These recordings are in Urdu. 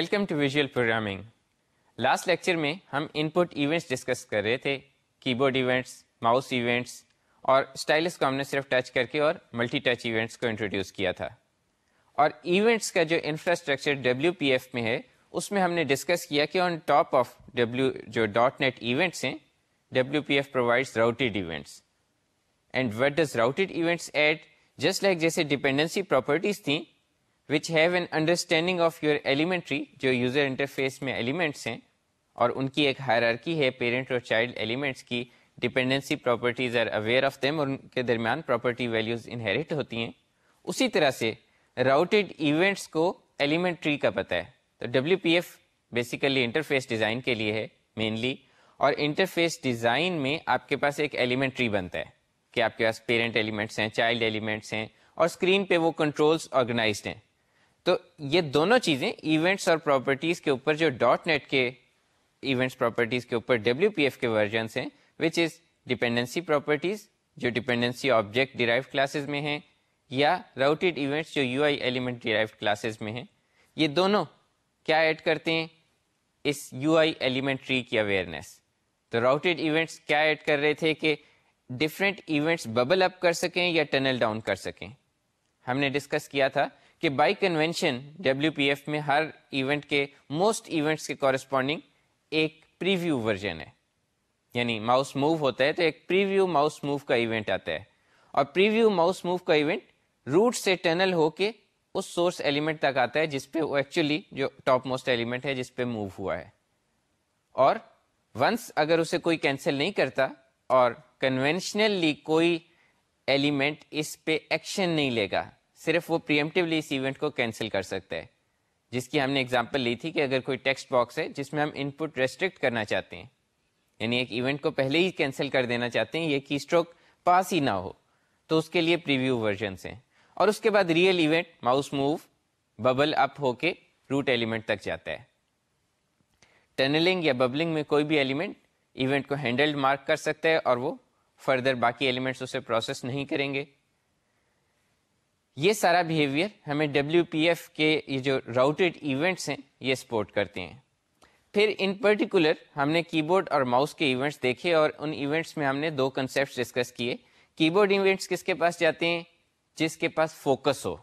Welcome to visual programming last lecture میں ہم ان پٹ ایونٹس ڈسکس کر رہے تھے کی بورڈ ایونٹس ماؤس ایونٹس اور اسٹائلس کو ہم نے صرف ٹچ کر کے اور ملٹی ٹچ ایونٹس کو انٹروڈیوس کیا تھا۔ اور ایونٹس کا جو انفراسٹرکچر ڈبلیو پی ایف میں ہے، اس میں ہم نے ڈسکس کیا کہ آن ٹاپ آف ڈبلو جو. ڈاٹ نیٹ ایونٹس ہیں W P F provides routed events and what does routed events add just like جیسے ڈپینڈنسی پراپرٹیز تھیں which have an understanding of your elementary جو یوزر انٹرفیس میں ایلیمنٹس ہیں، اور ان کی ایک ہائرارکی ہے پیرنٹ اور چائلڈ ایلیمنٹس کی dependency properties are aware of them اور ان کے درمیان پراپرٹی ویلیوز انہیریٹ ہوتی ہیں. اسی طرح سے راؤٹیڈ ایونٹس کو ایلیمنٹ ٹری کا پتہ ہے. تو W P F basically interface design کے لیے ہے مینلی اور انٹرفیس ڈیزائن میں آپ کے پاس ایک ایلیمنٹ ٹری بنتا ہے کہ آپ کے پاس پیرنٹ ایلیمنٹس ہیں چائلڈ ایلیمنٹس ہیں اور اسکرین پہ وہ کنٹرولس آرگنائزڈ ہیں. تو یہ دونوں چیزیں ایونٹس اور پراپرٹیز کے اوپر جو ڈاٹ نیٹ کے ایونٹس پراپرٹیز کے اوپر ڈبلیو پی ایف کے ورژنس ہیں وچ از ڈپینڈنسی پراپرٹیز جو ڈپینڈنسی آبجیکٹ ڈیرائیو کلاسز میں ہیں، یا راؤٹیڈ ایونٹس جو U I element derive classes میں ہیں، یہ دونوں کیا ایڈ کرتے ہیں اس یو آئی ایلیمنٹ ٹری کی اویئرنیس تو راؤٹیڈ ایونٹس کیا ایڈ کر رہے تھے کہ ڈفرینٹ ایونٹس ببل اپ کر سکیں یا ٹنل ڈاؤن کر سکیں. ہم نے ڈسکس کیا تھا کہ by convention W P F میں ہر ایونٹ کے موسٹ ایونٹس کے کورسپونڈنگ ایک پریویو ورژن ہے۔ یعنی ماؤس موو ہوتا ہے تو ایک پریویو ماؤس موو کا ایونٹ آتا ہے۔ اور پریویو ماؤس موو کا ایونٹ روٹ سے ٹنل ہو کے اس سورس ایلیمنٹ تک آتا ہے جس پہ وہ ایکچولی جو ٹاپ موسٹ ایلیمنٹ ہے جس پہ موو ہوا ہے۔ اور ونس اگر اسے کوئی کینسل نہیں کرتا اور کنوینشنلی کوئی ایلیمنٹ اس پہ ایکشن نہیں لے گا صرف وہ پریمٹیولی اس ایونٹ کو کینسل کر سکتا ہے جس کی ہم نے اگزامپل لی تھی کہ اگر کوئی ٹیکسٹ باکس ہے جس میں ہم ان پٹ ریسٹرکٹ کرنا چاہتے ہیں یعنی ایک ایونٹ کو پہلے ہی کینسل کر دینا چاہتے ہیں، یہ کی اسٹروک پاس ہی نہ ہو، تو اس کے لیے پریویو ورژنس ہیں۔ اور اس کے بعد real event mouse move bubble up ہو کے روٹ ایلیمنٹ تک جاتا ہے۔ ٹنلنگ یا ببلنگ میں کوئی بھی ایلیمنٹ ایونٹ کو ہینڈلڈ مارک کر سکتا ہے اور وہ فردر باقی ایلیمنٹس اسے پروسیس نہیں کریں گے۔ یہ سارا بیہیویئر ہمیں ڈبلیو پی ایف کے یہ جو راؤٹیڈ ایونٹس ہیں، یہ سپورٹ کرتے ہیں۔ پھر ان پرٹیکولر ہم نے کی بورڈ اور ماؤس کے ایونٹس دیکھے اور ان ایونٹس میں ہم نے دو کنسیپٹس ڈسکس کیے۔ کی بورڈ ایونٹس کس کے پاس جاتے ہیں؟ جس کے پاس فوکس ہو۔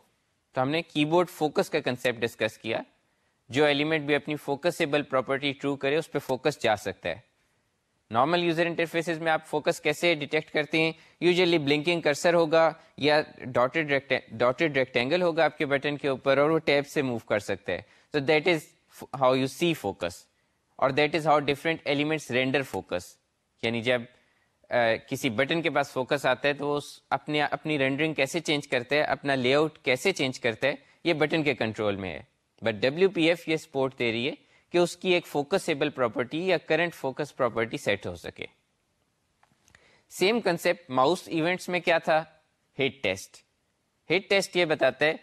تو ہم نے کی بورڈ فوکس کا کنسیپٹ ڈسکس کیا۔ جو ایلیمنٹ بھی اپنی فوکسیبل پراپرٹی ٹرو کرے، اس پہ فوکس جا سکتا ہے۔ نارمل یوزر انٹرفیسز میں آپ فوکس کیسے ڈیٹیکٹ کرتے ہیں؟ یوزلی بلنکنگ کرسر ہوگا یا ڈاٹڈ ڈاٹڈ ریکٹینگل ہوگا آپ کے بٹن کے اوپر اور وہ ٹیپ سے موو کر سکتا ہے۔ تو that is how you see focus اور that is how different elements render focus یعنی جب کسی بٹن کے پاس فوکس آتا ہے تو وہ اپنے اپنی رینڈرنگ کیسے چینج کرتا ہے، اپنا لے آؤٹ کیسے چینج کرتا ہے، یہ بٹن کے کنٹرول میں ہے۔ بٹ ڈبلیو پی ایف یہ سپورٹ دے رہی ہے کہ اس کی ایک فوکسیبل پراپرٹی یا کرنٹ فوکس پراپرٹی سیٹ ہو سکے۔ سیم کنسپٹ ماؤس ایونٹس میں کیا تھا؟ ہٹ ٹیسٹ ہٹ ٹیسٹ یہ بتاتا ہے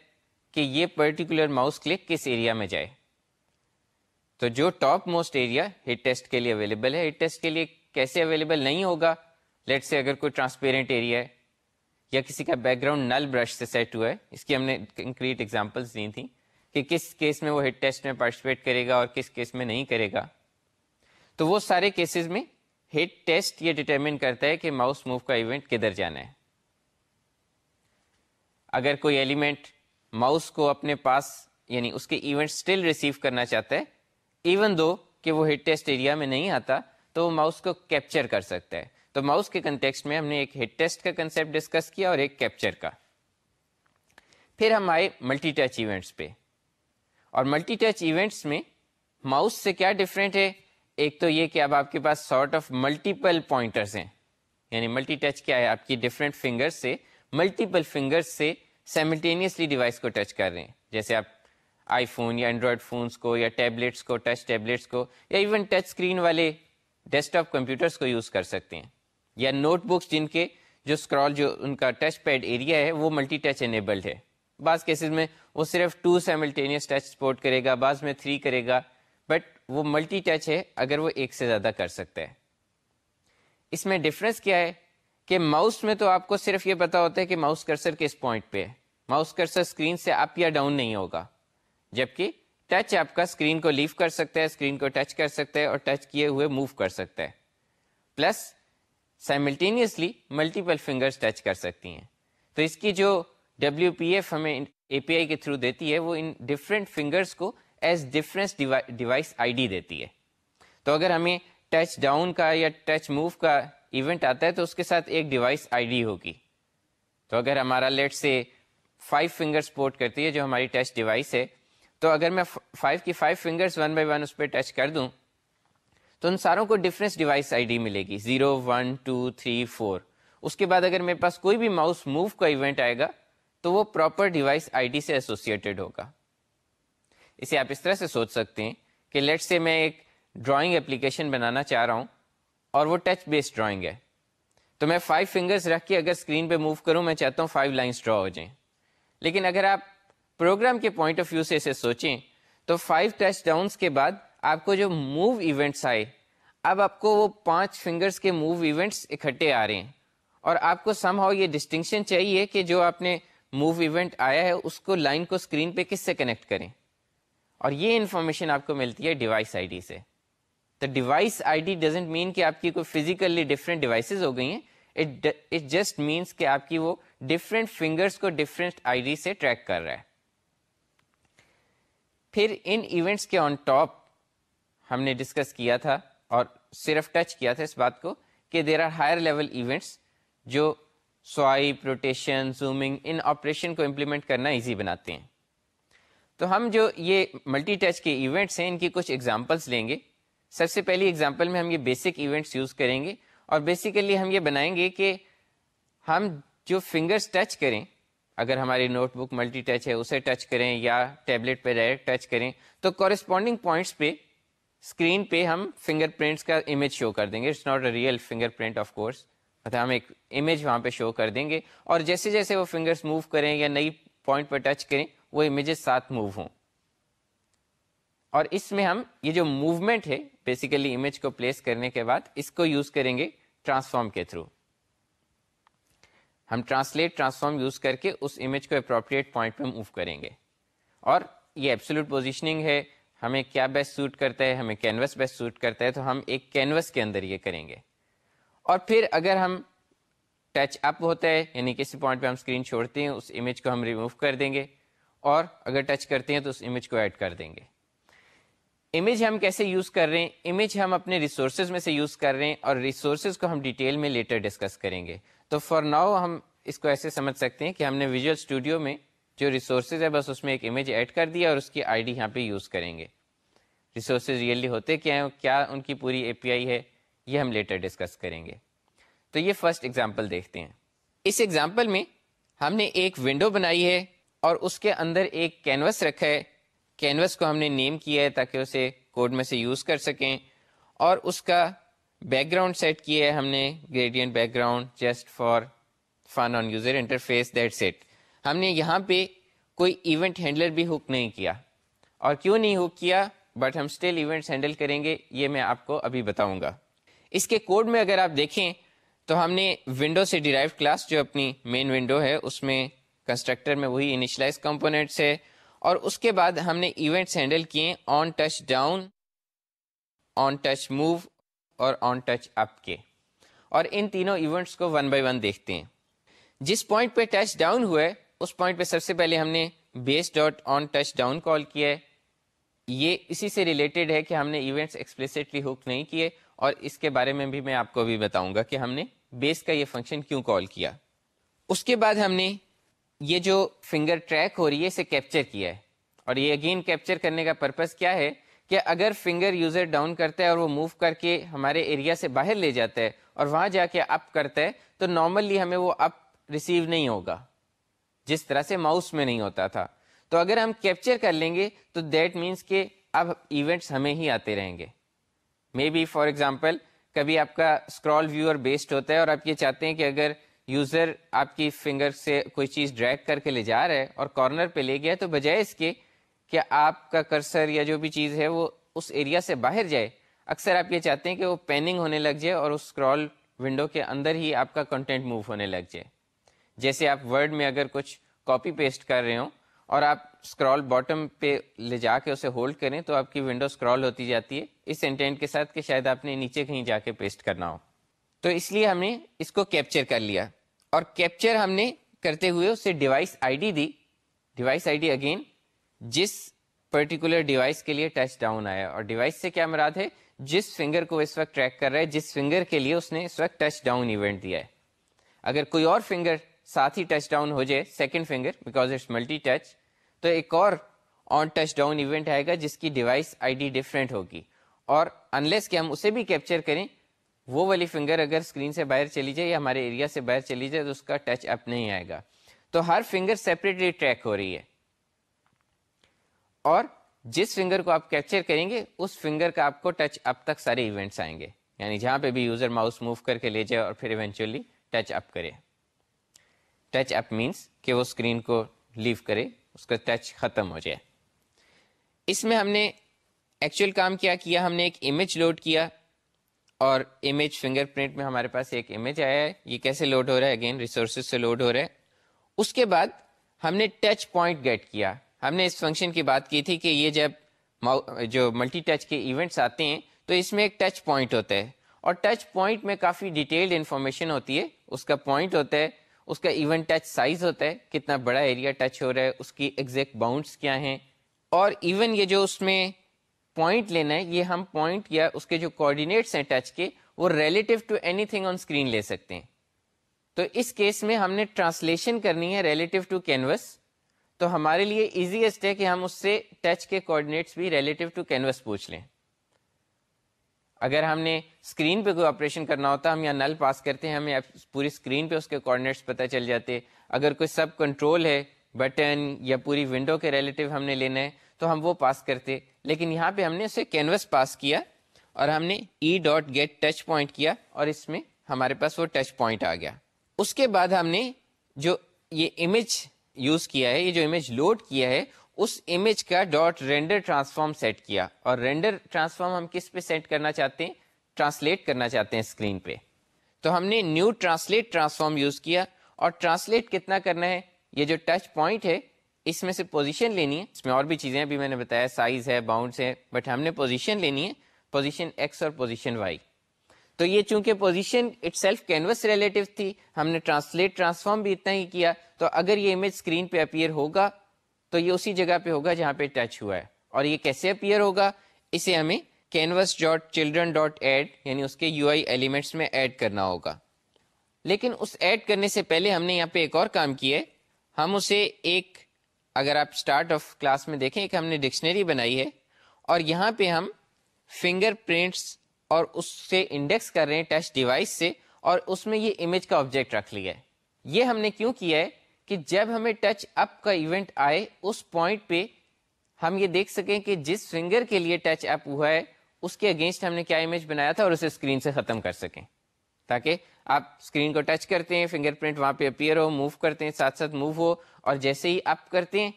کہ یہ پرٹیکولر ماؤس کلک کس ایریا میں جائے۔ تو جو top most area hit test کے لیے اویلیبل ہے ہٹ ٹیسٹ کے لیے کیسے اویلیبل نہیں ہوگا؟ لیٹ سے اگر کوئی ٹرانسپیرنٹ ایریا ہے یا کسی کا بیک گراؤنڈ نل برش سے سیٹ ہوا ہے، اس کی ہم نے کنکریٹ ایگزامپلس دی تھیں۔ کہ کس کیس میں وہ ہٹ ٹیسٹ میں پارٹیسپیٹ کرے گا اور کس کیس میں نہیں کرے گا۔ تو وہ سارے کیسز میں ہٹ ٹیسٹ یہ ڈٹرمن کرتا ہے کہ ماؤس موو کا ایونٹ کدھر جانا ہے۔ اگر کوئی ایلیمنٹ ماؤس کو اپنے پاس یعنی اس کے ایونٹ اسٹل ریسیو کرنا چاہتا ہے ایون دو کہ وہ ہٹ ٹیسٹ ایریا میں نہیں آتا، تو وہ ماؤس کو کیپچر کر سکتا ہے۔ تو ماؤس کے کنٹیکسٹ میں ہم نے ایک ہٹ ٹیسٹ کا کنسپٹ ڈسکس کیا اور ایک کیپچر کا۔ پھر ہم آئے ملٹی ٹچ ایونٹس پہ۔ اور ملٹی ٹچ ایونٹس میں ماؤس سے کیا ڈفرینٹ ہے؟ ایک تو یہ کہ اب آپ کے پاس سارٹ آف ملٹیپل پوائنٹرس ہیں۔ یعنی ملٹی ٹچ کیا ہے؟ آپ کی ڈفرینٹ فنگر سے ملٹیپل فنگر سے سیملٹینیسلی ڈیوائس کو ٹچ کر رہے ہیں۔ جیسے آپ آئی فون یا اینڈرائڈ فونس کو یا ٹیبلیٹس کو ٹچ ٹیبلیٹس کو یا ایون ٹچ اسکرین والے ڈیسک ٹاپ کمپیوٹرس کو یوز کر سکتے ہیں۔ یا نوٹ بکس جن کے جو اسکرال جو ان کا ٹچ پیڈ ایریا ہے وہ ملٹی ٹچ انیبلڈ ہے۔ بعض کیسز میں وہ صرف ٹو سیملٹینیس ٹچ سپورٹ کرے گا، بعض میں تھری کرے گا بٹ وہ ملٹی ٹچ ہے اگر وہ ایک سے زیادہ کر سکتا ہے۔ اس میں ڈفرینس کیا ہے کہ ماؤس میں تو آپ کو صرف یہ پتا ہوتا ہے کہ ماؤس کرسر کس پوائنٹ پہ ہے۔ ماؤس کرسر اسکرین سے اپ یا ڈاؤن نہیں ہوگا، جبکہ ٹچ آپ کا اسکرین کو لیو کر سکتا ہے اسکرین کو ٹچ کر سکتا ہے اور ٹچ کیے ہوئے موو کر سکتا ہے۔ Plus simultaneously multiple fingers touch کر سکتی ہیں۔ تو اس کی جو ڈبلو پی ایف ہمیں اے پی آئی کے تھرو دیتی ہے، وہ ان ڈفرینٹ فنگرس کو as difference device I D دیتی ہے۔ تو اگر ہمیں ٹچ ڈاؤن کا یا ٹچ موو کا ایونٹ آتا ہے تو اس کے ساتھ ایک ڈیوائس آئی ڈی ہوگی۔ تو اگر ہمارا لیٹ سے فائیو فنگر سپورٹ کرتی ہے جو ہماری ٹچ ڈیوائس ہے، تو اگر میں فائیو کی five fingers one by one اس پہ ٹچ کر دوں، تو ان ساروں کو ڈفرینس ڈیوائس آئی ڈی ملے گی۔ Zero one two three four اس کے بعد اگر میرے پاس کوئی بھی ماؤس موو کا ایونٹ آئے گا تو وہ پراپر ڈیوائس آئی ڈی سے ایسوسیٹیڈ ہوگا۔ اسے آپ اس طرح سے سوچ سکتے ہیں کہ لیٹ سے میں ایک ڈرائنگ اپلیکیشن بنانا چاہ رہا ہوں اور وہ ٹچ بیسڈ ڈرائنگ ہے۔ تو میں فائیو فنگرس رکھ کے اگر اسکرین پہ موو کروں، میں چاہتا ہوں فائیو لائنس ڈرا ہو جائیں۔ لیکن اگر آپ پروگرام کے پوائنٹ آف ویو سے اسے سوچیں، تو فائیو ٹچ ڈاؤنس کے بعد آپ کو جو موو ایونٹس آئے، اب آپ کو وہ پانچ فنگرس کے موو ایونٹس اکٹھے آ رہے ہیں۔ اور آپ کو سم ہاؤ یہ ڈسٹنکشن چاہیے کہ جو آپ نے موو ایونٹ آیا ہے، اس کو لائن کو اسکرین پہ کس سے کنیکٹ کریں؟ اور یہ انفارمیشن آپ کو ملتی ہے ڈیوائس آئی ڈی سے۔ تو device I D doesn't mean کہ آپ کی کوئی فزیکلی ڈفرینٹ ڈیوائسز ہو گئی ہیں۔ اٹ جسٹ مینس کہ آپ کی وہ ڈفرینٹ فنگرس کو ڈفرینٹ آئی ڈی سے ٹریک کر رہا ہے۔ پھر ان ایونٹس کے آن ٹاپ ہم نے ڈسکس کیا تھا اور صرف ٹچ کیا تھا اس بات کو کہ there are higher level events جو سوائپ روٹیشن زومنگ، ان آپریشن کو امپلیمنٹ کرنا ایزی بناتے ہیں۔ تو ہم جو یہ ملٹی ٹچ کے ایونٹس ہیں، ان کی کچھ ایگزامپلس لیں گے۔ سب سے پہلی ایگزامپل میں ہم یہ بیسک ایونٹس یوز کریں گے اور بیسیکلی ہم یہ بنائیں گے کہ ہم جو فنگرس ٹچ کریں، اگر ہماری نوٹ بک ملٹی ٹچ ہے، اسے ٹچ کریں یا ٹیبلٹ پہ ڈائریکٹ ٹچ کریں، تو کورسپونڈنگ پوائنٹس پہ اسکرین پہ ہم فنگر پرنٹس کا امیج شو کر دیں گے۔ It's not a real fingerprint of course ہم ایک امیج وہاں پہ شو کر دیں گے اور جیسے جیسے وہ فنگرس موو کریں یا نئی پوائنٹ پہ ٹچ کریں، وہ امیجز ساتھ موو ہوں۔ اور اس میں ہم یہ جو موومنٹ ہے بیسیکلی امیج کو پلیس کرنے کے بعد اس کو یوز کریں گے ٹرانسفارم کے تھرو ہم ٹرانسلیٹ ٹرانسفارم یوز کر کے اس امیج کو اپروپریٹ پوائنٹ پہ موو کریں گے۔ اور یہ ایبسولوٹ پوزیشننگ ہے، ہمیں کیا بیسٹ سوٹ کرتا ہے، ہمیں کینوس بیسٹ سوٹ کرتا ہے، تو ہم ایک کینوس کے اندر یہ کریں گے۔ اور پھر اگر ہم ٹچ اپ ہوتا ہے یعنی کسی پوائنٹ پہ ہم اسکرین چھوڑتے ہیں، اس امیج کو ہم ریموو کر دیں گے، اور اگر ٹچ کرتے ہیں تو اس امیج کو ایڈ کر دیں گے۔ امیج ہم کیسے یوز کر رہے ہیں؟ امیج ہم اپنے ریسورسز میں سے یوز کر رہے ہیں، اور ریسورسز کو ہم ڈیٹیل میں لیٹر ڈسکس کریں گے۔ تو فار ناؤ ہم اس کو ایسے سمجھ سکتے ہیں کہ ہم نے ویژول اسٹوڈیو میں جو ریسورسز ہے، بس اس میں ایک امیج ایڈ کر دیا اور اس کی آئی ڈی یہاں پہ یوز کریں گے۔ ریسورسز ریئلی ہوتے کیا ہیں؟ کیا ان کی پوری اے پی آئی ہے؟ یہ ہم لیٹر ڈسکس کریں گے۔ تو یہ فرسٹ ایگزامپل دیکھتے ہیں۔ اس ایگزامپل میں ہم نے ایک ونڈو بنائی ہے اور اس کے اندر ایک کینوس رکھا ہے۔ کینوس کو ہم نے نیم کیا ہے تاکہ اسے کوڈ میں سے یوز کر سکیں۔ اور اس کا بیک گراؤنڈ سیٹ کیا ہے ہم نے gradient background just for fun on user interface that set ہم نے یہاں پہ کوئی ایونٹ ہینڈلر بھی ہک نہیں کیا۔ اور کیوں نہیں ہک کیا؟ بٹ ہم اسٹل ایونٹس ہینڈل کریں گے، یہ میں آپ کو ابھی بتاؤں گا۔ اس کے کوڈ میں اگر آپ دیکھیں تو ہم نے ونڈو سے ڈیرائیو کلاس جو اپنی مین ونڈو ہے، اس میں کنسٹرکٹر میں وہی انیشلائز کمپونیٹس ہے اور اس کے بعد ہم نے ایونٹس ہینڈل کیے on touch down on touch move اور آن ٹچ اپ کے۔ اور ان تینوں ایونٹس کو ون بائی ون دیکھتے ہیں۔ جس پوائنٹ پہ ٹچ ڈاؤن ہوئے اس پوائنٹ پہ سب سے پہلے ہم نے base dot on touch down call کیا ہے۔ یہ اسی سے ریلیٹڈ ہے کہ ہم نے ایونٹس ایکسپلسٹلی ہک نہیں کیے۔ اور اس کے بارے میں بھی میں آپ کو بھی بتاؤں گا کہ ہم نے بیس کا یہ فنکشن کیوں کال کیا۔ اس کے بعد ہم نے یہ جو فنگر ٹریک ہو رہی ہے، اسے کیپچر کیا ہے۔ اور یہ اگین کیپچر کرنے کا پرپز کیا ہے کہ اگر فنگر یوزر ڈاؤن کرتا ہے اور وہ موو کر کے ہمارے ایریا سے باہر لے جاتا ہے اور وہاں جا کے اپ کرتا ہے، تو نارملی ہمیں وہ اپ ریسیو نہیں ہوگا۔ جس طرح سے ماؤس میں نہیں ہوتا تھا۔ تو اگر ہم کیپچر کر لیں گے، تو دیٹ مینس کہ اب ایونٹس ہمیں ہی آتے رہیں گے۔ مے بی فار ایگزامپل کبھی آپ کا اسکرال ویور بیسڈ ہوتا ہے اور آپ یہ چاہتے ہیں کہ اگر یوزر آپ کی فنگر سے کوئی چیز ڈریک کر کے لے جا رہا ہے اور کارنر پہ لے گیا تو بجائے اس کے کہ آپ کا کرسر یا جو بھی چیز ہے وہ اس ایریا سے باہر جائے؟ اکثر آپ یہ چاہتے ہیں کہ وہ پیننگ ہونے لگ جائے اور اس اسکرال ونڈو کے اندر ہی آپ کا کنٹینٹ موو ہونے لگ جائے۔ جیسے آپ ورڈ میں اگر کچھ کاپی پیسٹ کر رہے ہوں اور آپ اسکرال باٹم پہ لے جا کے اسے ہولڈ کریں تو آپ کی ونڈو اسکرال ہوتی جاتی ہے۔ اس انٹینٹ کے ساتھ کہ شاید آپ نے نیچے کہیں جا کے پیسٹ کرنا ہو۔ تو اس لیے ہم نے اس کو کیپچر کر لیا۔ اور کیپچر ہم نے کرتے ہوئے اسے device I D the. Device I D again جس پرٹیکولر ڈیوائس کے لیے ٹچ ڈاؤن آیا۔ اور ڈیوائس سے کیا مراد ہے؟ جس فنگر کو اس وقت ٹریک کر رہا ہے، جس فنگر کے لیے اس نے اس وقت ٹچ ڈاؤن ایونٹ دیا ہے۔ اگر کوئی اور فنگر ساتھ ہی ٹچ ڈاؤن ہو جائے second finger because it's multi touch تو ایک اور آن ٹچ ڈاؤن ایونٹ آئے گا جس کی ڈیوائس آئی ڈی ڈفرینٹ ہوگی اور انلیس کہ ہم اسے بھی کیپچر کریں، وہ والی فنگر اگر اسکرین سے باہر چلی جائے یا ہمارے ایریا سے باہر چلی جائے تو اس کا ٹچ اپ نہیں آئے گا۔ تو ہر فنگر سیپریٹلی ٹریک ہو رہی ہے۔ اور جس فنگر کو آپ کیپچر کریں گے، اس فنگر کا آپ کو ٹچ اب تک سارے ایونٹس آئیں گے۔ یعنی جہاں پہ بھی یوزر ماؤس موو کر کے لے جائے اور پھر ایونچولی ٹچ اپ کرے۔ ٹچ اپ مینس کہ وہ اسکرین کو لیو کرے۔ اس کا ٹچ ختم ہو جائے۔ اس میں ہم نے ایکچوئل کام کیا کیا ہم نے ایک امیج لوڈ کیا اور امیج فنگر پرنٹ میں ہمارے پاس ایک امیج آیا ہے۔ یہ کیسے لوڈ ہو رہا ہے؟ اگین ریسورسز سے لوڈ ہو رہا ہے۔ اس کے بعد ہم نے ٹچ پوائنٹ گیٹ کیا۔ ہم نے اس فنکشن کی بات کی تھی کہ یہ جب جو ملٹی ٹچ کے ایونٹس آتے ہیں، تو اس میں ایک ٹچ پوائنٹ ہوتا ہے۔ اور ٹچ پوائنٹ میں کافی ڈیٹیلڈ انفارمیشن ہوتی ہے۔ اس کا پوائنٹ ہوتا ہے اس کا ایون ٹچ سائز ہوتا ہے، کتنا بڑا ایریا ٹچ ہو رہا ہے، اس کی ایگزیکٹ باؤنڈس کیا ہیں۔ اور ایون یہ جو اس میں پوائنٹ لینا ہے، یہ ہم پوائنٹ یا اس کے جو کوآڈینیٹس ہیں ٹچ کے، وہ relative to anything on screen لے سکتے ہیں۔ تو اس کیس میں ہم نے ٹرانسلیشن کرنی ہے ریلیٹیو ٹو کینوس تو ہمارے لیے ایزیسٹ ہے کہ ہم اس سے ٹچ کے کوآڈینیٹس بھی ریلیٹیو ٹو کینوس پوچھ لیں۔ اگر ہم نے اسکرین پہ کوئی آپریشن کرنا ہوتا، ہم یا نل پاس کرتے ہیں ہمیں پوری اسکرین پہ اس کے کوآڈینیٹس پتہ چل جاتے۔ اگر کوئی سب کنٹرول ہے بٹن یا پوری ونڈو کے ریلیٹیو ہم نے لینا ہے، تو ہم وہ پاس کرتے۔ لیکن یہاں پہ ہم نے اسے کینوس پاس کیا اور ہم نے e dot get touch point کیا اور اس میں ہمارے پاس وہ ٹچ پوائنٹ آ گیا۔ اس کے بعد ہم نے جو یہ امیج یوز کیا ہے، یہ جو امیج لوڈ کیا ہے اس امیج کا ڈاٹ رینڈر ٹرانسفارم سیٹ کیا اور رینڈر ٹرانسفارم ہم کس پہ سیٹ کرنا چاہتے ہیں؟ ٹرانسلیٹ کرنا چاہتے ہیں اسکرین پہ۔ تو ہم نے نیو ٹرانسلیٹ ٹرانسفارم یوز کیا اور ٹرانسلیٹ کتنا کرنا ہے؟ یہ جو ٹچ پوائنٹ ہے، اس میں سے پوزیشن لینی ہے۔ اس میں اور بھی چیزیں ابھی میں نے بتایا سائز ہے باؤنڈس ہے بٹ ہم نے پوزیشن لینی ہے پوزیشن ایکس اور پوزیشن وائی تو یہ چونکہ position itself canvas relative تھی، ہم نے ٹرانسلیٹ ٹرانسفارم بھی اتنا ہی کیا۔ تو اگر یہ امیج اسکرین پہ اپیئر ہوگا تو یہ اسی جگہ پہ ہوگا جہاں پہ ٹچ ہوا ہے۔ اور یہ کیسے اپیئر ہوگا؟ اسے ہمیں canvas dot children dot add یعنی اس کے یو آئی ایلیمنٹس میں ایڈ کرنا ہوگا۔ لیکن اس ایڈ کرنے سے پہلے ہم نے یہاں پہ ایک اور کام کیا ہے۔ ہم اسے ایک، اگر آپ اسٹارٹ آف کلاس میں دیکھیں کہ ہم نے ڈکشنری بنائی ہے۔ اور یہاں پہ ہم فنگر پرنٹس اور اس سے انڈیکس کر رہے ہیں ٹچ ڈیوائس سے۔ اور اس میں یہ امیج کا آبجیکٹ رکھ لیا ہے۔ یہ ہم نے کیوں کیا ہے؟ کہ جب ہمیں ٹچ اپ کا ایونٹ آئے، اس پوائنٹ پہ ہم یہ دیکھ سکیں کہ جس فنگر کے لیے ٹچ اپ ہوا ہے، اس کے اگینسٹ ہم نے کیا امیج بنایا تھا اور اسے اسکرین سے ختم کر سکیں۔ تاکہ آپ اسکرین کو ٹچ کرتے ہیں فنگر پرنٹ وہاں پہ اپیئر ہو موو کرتے ہیں، ساتھ ساتھ موو ہو اور جیسے ہی اپ کرتے ہیں،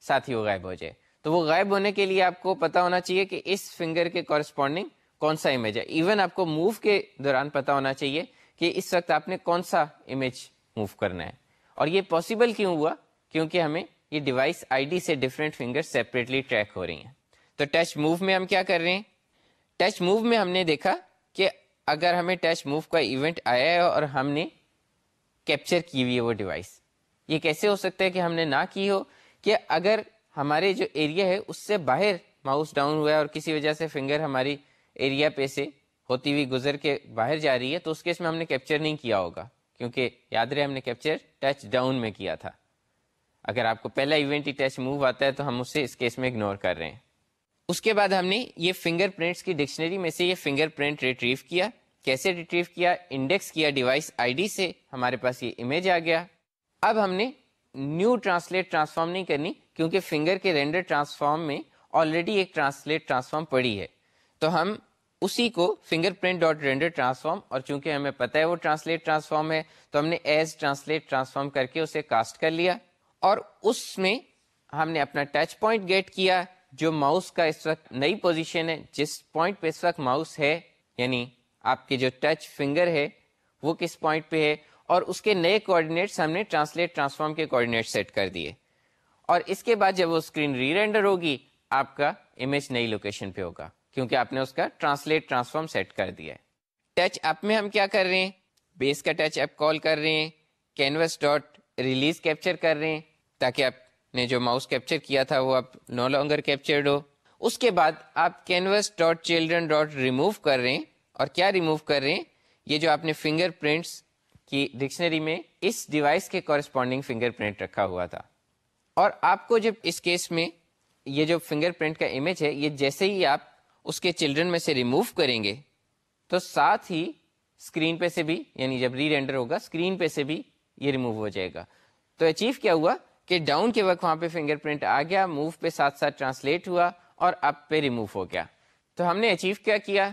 ساتھ ہی وہ غائب ہو جائے۔ تو وہ غائب ہونے کے لیے آپ کو پتا ہونا چاہیے کہ اس فنگر کے کورسپونڈنگ کون سا امیج ہے۔ ایون آپ کو موو کے دوران پتا ہونا چاہیے کہ اس وقت آپ نے کون سا امیج موو کرنا ہے۔ اور یہ پاسبل کیوں ہوا؟ کیونکہ ہمیں یہ ڈیوائس آئی ڈی سے ڈفرینٹ فنگر سیپریٹلی ٹریک ہو رہی ہیں۔ تو ٹچ موو میں ہم کیا کر رہے ہیں؟ ٹچ موو میں ہم نے دیکھا کہ اگر ہمیں ٹچ موو کا ایونٹ آیا ہے اور ہم نے کیپچر کی ہوئی ہے وہ ڈیوائس یہ کیسے ہو سکتا ہے کہ ہم نے نہ کی ہو کہ اگر ہمارے جو ایریا ہے اس سے باہر ماؤس ڈاؤن ہوا ہے اور کسی وجہ سے فنگر ہماری ایریا پہ سے ہوتی ہوئی گزر کے باہر جا رہی ہے، تو اس کیس میں ہم نے کیپچر نہیں کیا ہوگا۔ کیونکہ یاد رہے ہم نے کیپچر ٹچ ڈاؤن میں کیا تھا۔ اگر آپ کو پہلا ایونٹ ہی ٹچ موو آتا ہے تو ہم اسے اس کیس میں اگنور کر رہے ہیں۔ اس کے بعد ہم نے یہ فنگر پرنٹس کی ڈکشنری میں سے یہ فنگر پرنٹ ریٹریو کیا۔ کیسے ریٹریو کیا؟ انڈیکس کیا ڈیوائس آئی ڈی سے ہمارے پاس یہ امیج آ گیا۔ اب ہم نے نیو ٹرانسلیٹ ٹرانسفارم نہیں کرنی کیونکہ فنگر کے رینڈر ٹرانسفارم میں آلریڈی ایک ٹرانسلیٹ ٹرانسفارم پڑی ہے۔ تو ہم اسی کو fingerprint dot render transform اور چونکہ ہمیں پتہ ہے وہ ٹرانسلیٹ ٹرانسفارم ہے، تو ہم نے ایز ٹرانسلیٹ ٹرانسفارم کر کے اسے کاسٹ کر لیا۔ اور اس میں ہم نے اپنا ٹچ پوائنٹ گیٹ کیا، جو ماؤس کا اس وقت نئی پوزیشن ہے۔ جس پوائنٹ پہ اس وقت ماؤس ہے یعنی آپ کے جو ٹچ فنگر ہے، وہ کس پوائنٹ پہ ہے؟ اور اس کے نئے کوآڈینیٹس ہم نے ٹرانسلیٹ ٹرانسفارم کے کوآڈینیٹ سیٹ کر دیے۔ اور اس کے بعد جب وہ اسکرین ری رینڈر ہوگی، آپ کا امیج نئی لوکیشن پہ ہوگا۔ کیونکہ آپ نے اس کا ٹرانسلیٹ ٹرانسفارم سیٹ کر دیا ہے۔ ٹچ اپ میں ہم کیا کر رہے ہیں؟ بیس کا ٹچ اپ کال کر رہے ہیں۔ کینوس ڈاٹ ریلیز کیپچر کر رہے ہیں۔ تاکہ آپ نے جو ماؤس کیپچر کیا تھا وہ اب نو لانگر کیپچرڈ ہو۔ اس کے بعد آپ canvas dot children dot remove کر رہے ہیں۔ اور کیا ریموو کر رہے ہیں؟ یہ جو آپ نے فنگر پرنٹس کی ڈکشنری میں اس ڈیوائس کے کورسپونڈنگ فنگر پرنٹ رکھا ہوا تھا۔ اور آپ کو جب اس کیس میں یہ جو فنگر پرنٹ کا امیج ہے، یہ جیسے ہی آپ اس کے چلڈرن میں سے ریموو کریں گے، تو ساتھ ہی اسکرین پہ سے بھی یعنی جب ری رینڈر ہوگا اسکرین پہ سے بھی یہ ریموو ہو جائے گا۔ تو اچیو کیا ہوا؟ کہ ڈاؤن کے وقت وہاں پہ فنگر پرنٹ آ گیا موو پہ ساتھ ساتھ ٹرانسلیٹ ہوا اور اپ پہ ریموو ہو گیا۔ تو ہم نے اچیو کیا کیا؟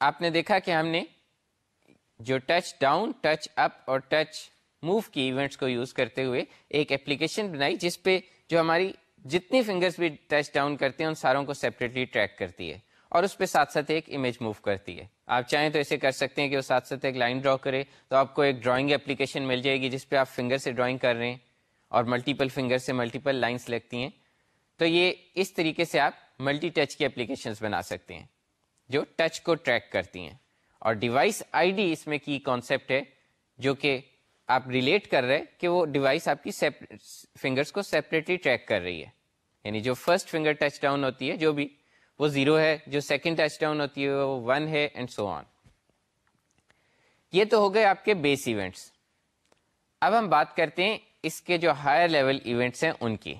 آپ نے دیکھا کہ ہم نے جو ٹچ ڈاؤن ٹچ اپ اور ٹچ موو کی ایونٹس کو یوز کرتے ہوئے ایک اپلیکیشن بنائی، جس پہ جو ہماری جتنی فنگرس بھی ٹچ ڈاؤن کرتے ہیں، ان ساروں کو سیپریٹلی ٹریک کرتی ہے۔ اور اس پہ ساتھ ساتھ ایک امیج موو کرتی ہے۔ آپ چاہیں تو ایسے کر سکتے ہیں کہ وہ ساتھ ساتھ ایک لائن ڈرا کرے، تو آپ کو ایک ڈرائنگ اپلیکیشن مل جائے گی جس پہ آپ فنگر سے ڈرائنگ کر رہے ہیں اور ملٹیپل فنگر سے ملٹیپل لائنس لگتی ہیں۔ تو یہ اس طریقے سے آپ ملٹی ٹچ کی اپلیکیشنس بنا سکتے ہیں جو ٹچ کو ٹریک کرتی ہیں۔ اور ڈیوائس آئی ڈی اس میں کی کانسیپٹ ہے جو کہ آپ ریلیٹ کر رہے کہ وہ ڈیوائس آپ کی فنگرس کو سیپریٹلی ٹریک کر رہی ہے۔ یعنی جو فرسٹ فنگر ٹچ ڈاؤن ہوتی ہے، جو بھی وہ زیرو ہے، جو سیکنڈ ٹچ ڈاؤن ہوتی ہے، وہ ون ہے اینڈ سو آن یہ تو ہو گئے آپ کے بیس ایونٹس اب ہم بات کرتے ہیں اس کے جو ہائر لیول ایونٹس ہیں، ان کی.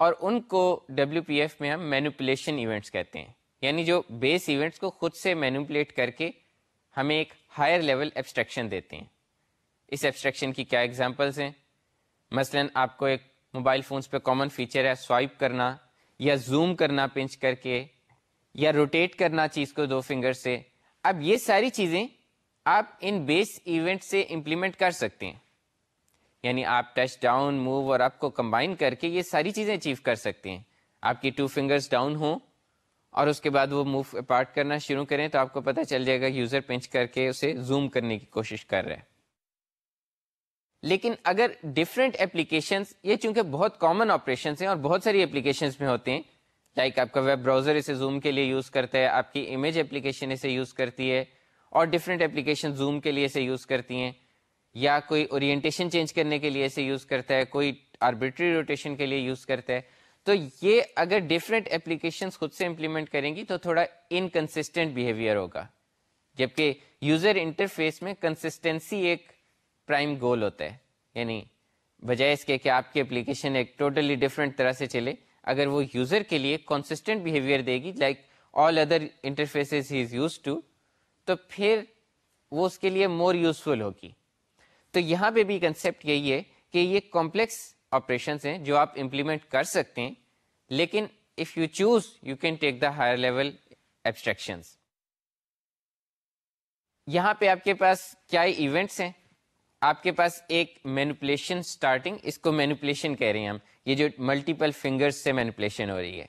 اور ان کو ڈبلو پی ایف میں ہم مینوپولیشن ایونٹس کہتے ہیں. یعنی جو بیس ایونٹس کو خود سے مینوپولیٹ کر کے ہمیں ایک ہائر لیول ایبسٹریکشن دیتے ہیں. اس ایبسٹریکشن کی کیا ایگزامپلس ہیں؟ مثلا آپ کو ایک موبائل فونس پہ کامن فیچر ہے سوائپ کرنا یا زوم کرنا پنچ کر کے یا روٹیٹ کرنا چیز کو دو فنگر سے، اب یہ ساری چیزیں آپ ان بیس ایونٹ سے امپلیمنٹ کر سکتے ہیں۔ یعنی آپ ٹچ ڈاؤن موو اور آپ کو کمبائن کر کے یہ ساری چیزیں اچیو کر سکتے ہیں۔ آپ کی ٹو فنگرس ڈاؤن ہوں اور اس کے بعد وہ موو اپارٹ کرنا شروع کریں تو آپ کو پتہ چل جائے گا یوزر پنچ کر کے اسے زوم کرنے کی کوشش کر رہے ہیں لیکن اگر ڈفرینٹ اپلیکیشنس یہ چونکہ بہت کامن آپریشنس ہیں اور بہت ساری اپلیکیشنس میں ہوتے ہیں لائک آپ کا ویب براؤزر اسے زوم کے لیے یوز کرتا ہے، آپ کی امیج اپلیکیشن اسے یوز کرتی ہے اور ڈفرینٹ اپلیکیشن زوم کے لیے اسے یوز کرتی ہیں، یا کوئی اورینٹیشن چینج کرنے کے لیے اسے یوز کرتا ہے، کوئی آربیٹری روٹیشن کے لیے یوز کرتا ہے۔ تو یہ اگر ڈفرینٹ اپلیکیشن خود سے امپلیمنٹ کریں گی تو تھوڑا انکنسسٹنٹ بیہیویئر ہوگا۔ جبکہ یوزر انٹرفیس میں کنسسٹینسی ایک پرائم گول ہوتا ہے یعنی بجائے اس کے کہ آپ کی اپلیکیشن ایک ٹوٹلی ڈفرینٹ طرح سے چلے، اگر وہ یوزر کے لیے کنسسٹنٹ بیہیویئر دے گی like all other interface he is used to تو پھر وہ اس کے لیے مور یوزفل ہوگی۔ تو یہاں پہ بھی کنسیپٹ یہی ہے کہ یہ کمپلیکس آپریشنس ہیں جو آپ امپلیمنٹ کر سکتے ہیں، لیکن if you choose you can take the higher level abstractions یہاں پہ آپ کے پاس کیا ایونٹس ہیں؟ آپ کے پاس ایک مینوپلیشن اسٹارٹنگ اس کو مینوپلیشن کہہ رہے ہیں ہم۔ یہ جو ملٹیپل فنگرز سے مینوپلیشن ہو رہی ہے۔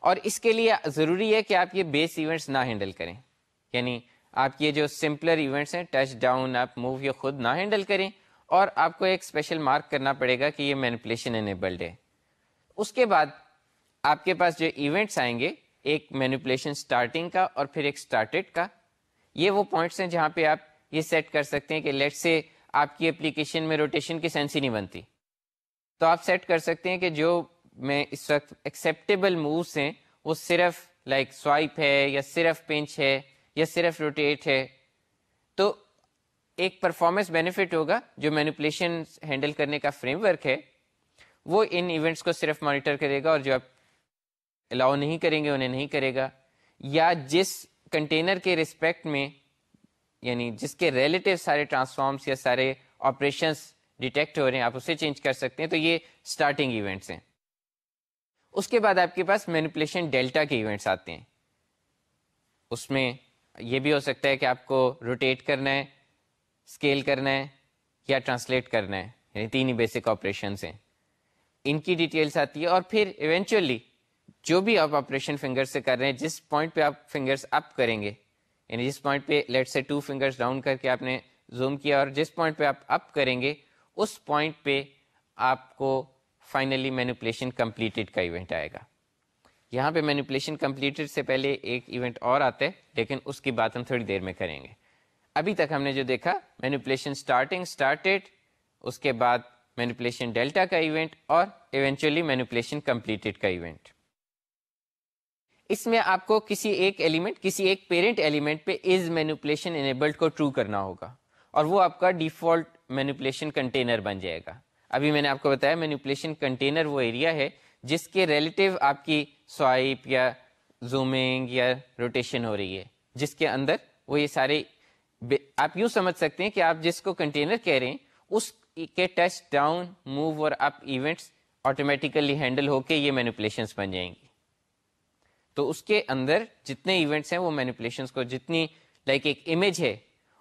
اور اس کے لیے ضروری ہے کہ آپ یہ بیس ایونٹس نہ ہینڈل کریں۔ یعنی آپ یہ جو سمپلر ایونٹس ہیں ٹچ ڈاؤن آپ موو یہ خود نہ ہینڈل کریں۔ اور آپ کو ایک اسپیشل مارک کرنا پڑے گا کہ یہ مینوپلیشن انیبلڈ ہے۔ اس کے بعد آپ کے پاس جو ایونٹس آئیں گے، ایک مینوپلیشن اسٹارٹنگ کا اور پھر ایک اسٹارٹیڈ کا، یہ وہ پوائنٹس ہیں جہاں پہ آپ یہ سیٹ کر سکتے ہیں کہ لیٹ سے آپ کی اپلیکیشن میں روٹیشن کی سینس ہی نہیں بنتی۔ تو آپ سیٹ کر سکتے ہیں کہ جو میں اس وقت ایکسیپٹیبل مووس ہیں، وہ صرف لائک like سوائپ ہے یا صرف پنچ ہے یا صرف روٹیٹ ہے۔ تو ایک پرفارمنس بینیفٹ ہوگا جو مینوپلیشن ہینڈل کرنے کا فریم ورک ہے، وہ ان ایونٹس کو صرف مانیٹر کرے گا اور جو آپ الاؤ نہیں کریں گے، انہیں نہیں کرے گا۔ یا جس کنٹینر کے رسپیکٹ میں یعنی جس کے ریلیٹیو سارے ٹرانسفارمس یا سارے آپریشنس ڈیٹیکٹ ہو رہے ہیں، آپ اسے چینج کر سکتے ہیں۔ تو یہ اسٹارٹنگ ایونٹس ہیں۔ اس کے بعد آپ کے پاس مینوپلیشن ڈیلٹا کے ایونٹس آتے ہیں۔ اس میں یہ بھی ہو سکتا ہے کہ آپ کو روٹیٹ کرنا ہے اسکیل کرنا ہے یا ٹرانسلیٹ کرنا ہے۔ یعنی تین ہی بیسک آپریشنس ہیں۔ ان کی ڈیٹیلس آتی ہے اور پھر ایونچولی جو بھی آپ آپریشن فنگر سے کر رہے ہیں، جس پوائنٹ پہ آپ فنگرس اپ کریں گے یعنی جس پوائنٹ پہ لیٹ سے ٹو فنگرس ڈاؤن کر کے آپ نے زوم کیا اور جس پوائنٹ پہ آپ اپ کریں گے، اس پوائنٹ پہ آپ کو فائنلی مینوپلیشن کمپلیٹڈ کا ایونٹ آئے گا۔ یہاں پہ مینوپلیشن کمپلیٹڈ سے پہلے ایک ایونٹ اور آتا ہے، لیکن اس کی بات ہم تھوڑی دیر میں کریں گے۔ ابھی تک ہم نے جو دیکھا مینوپلیشن اسٹارٹنگ اسٹارٹیڈ اس کے بعد مینوپلیشن ڈیلٹا کا ایونٹ اور ایونچولی مینوپلیشن کمپلیٹڈ کا ایونٹ اس میں آپ کو کسی ایک ایلیمنٹ کسی ایک پیرنٹ ایلیمنٹ پہ از مینوپلیشن انیبلڈ کو ٹرو کرنا ہوگا اور وہ آپ کا ڈیفالٹ مینوپلیشن کنٹینر بن جائے گا۔ ابھی میں نے آپ کو بتایا مینوپلیشن کنٹینر وہ ایریا ہے جس کے ریلیٹیو آپ کی سوائپ یا زومنگ یا روٹیشن ہو رہی ہے، جس کے اندر وہ یہ سارے آپ یوں سمجھ سکتے ہیں کہ آپ جس کو کنٹینر کہہ رہے ہیں، اس کے ٹچ ڈاؤن موو اور اپ ایونٹس آٹومیٹیکلی ہینڈل ہو کے یہ مینوپلیشنس بن جائیں گی۔ تو اس کے اندر جتنے ایونٹس ہیں وہ مینوپلیشنس کو، جتنی لائک like ایک امیج ہے،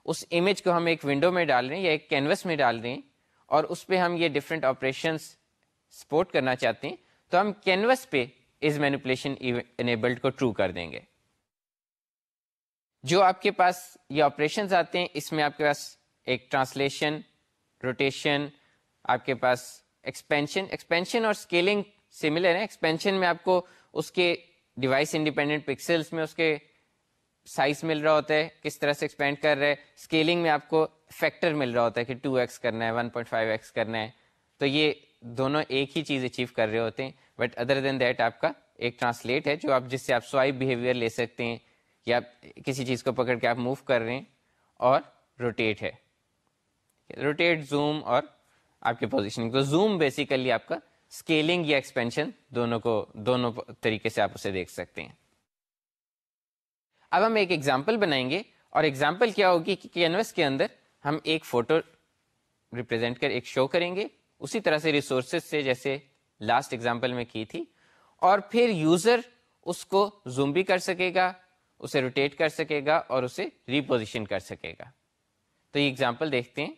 اس امیج کو ہم ایک ونڈو میں ڈال رہے ہیں یا ایک کینوس میں ڈال رہے ہیں اور اس پہ ہم یہ ڈفرینٹ آپریشنس سپورٹ کرنا چاہتے ہیں، تو ہم کینوس پہ از مینوپلیشن انیبلڈ کو ٹرو کر دیں گے۔ جو آپ کے پاس یہ آپریشنز آتے ہیں، اس میں آپ کے پاس ایک ٹرانسلیشن روٹیشن آپ کے پاس ایکسپینشن ایکسپینشن اور اسکیلنگ سملر ہے ایکسپینشن میں آپ کو اس کے ڈیوائس انڈیپینڈنٹ پکسلس میں اس کے سائز مل رہا ہوتا ہے، کس طرح سے ایکسپینڈ کر رہا ہے اسکیلنگ میں آپ کو فیکٹر مل رہا ہوتا ہے کہ ٹو ایکس کرنا ہے ون پوائنٹ فائیو ایکس کرنا ہے۔ تو یہ دونوں ایک ہی چیز اچیو کر رہے ہوتے ہیں۔ بٹ ادر دین دیٹ آپ کا ایک ٹرانسلیٹ ہے جو آپ جس سے آپ سوائپ بیہیویئر لے سکتے ہیں یا کسی چیز کو پکڑ کے آپ موو کر رہے ہیں اور روٹیٹ ہے۔ روٹیٹ زوم اور آپ کی پوزیشننگ تو زوم بیسیکلی آپ کا اسکیلنگ یا ایکسپینشن دونوں کو، دونوں طریقے سے آپ اسے دیکھ سکتے ہیں۔ اب ہم ایک ایگزامپل بنائیں گے اور ایگزامپل کیا ہوگی کہ کینوس کے اندر ہم ایک فوٹو ریپرزینٹ کر، ایک شو کریں گے۔ اسی طرح سے ریسورسز سے جیسے لاسٹ ایگزامپل میں کی تھی۔ اور پھر یوزر اس کو زوم بھی کر سکے گا، اسے روٹیٹ کر سکے گا اور اسے ریپوزیشن کر سکے گا۔ تو یہ ایگزامپل دیکھتے ہیں۔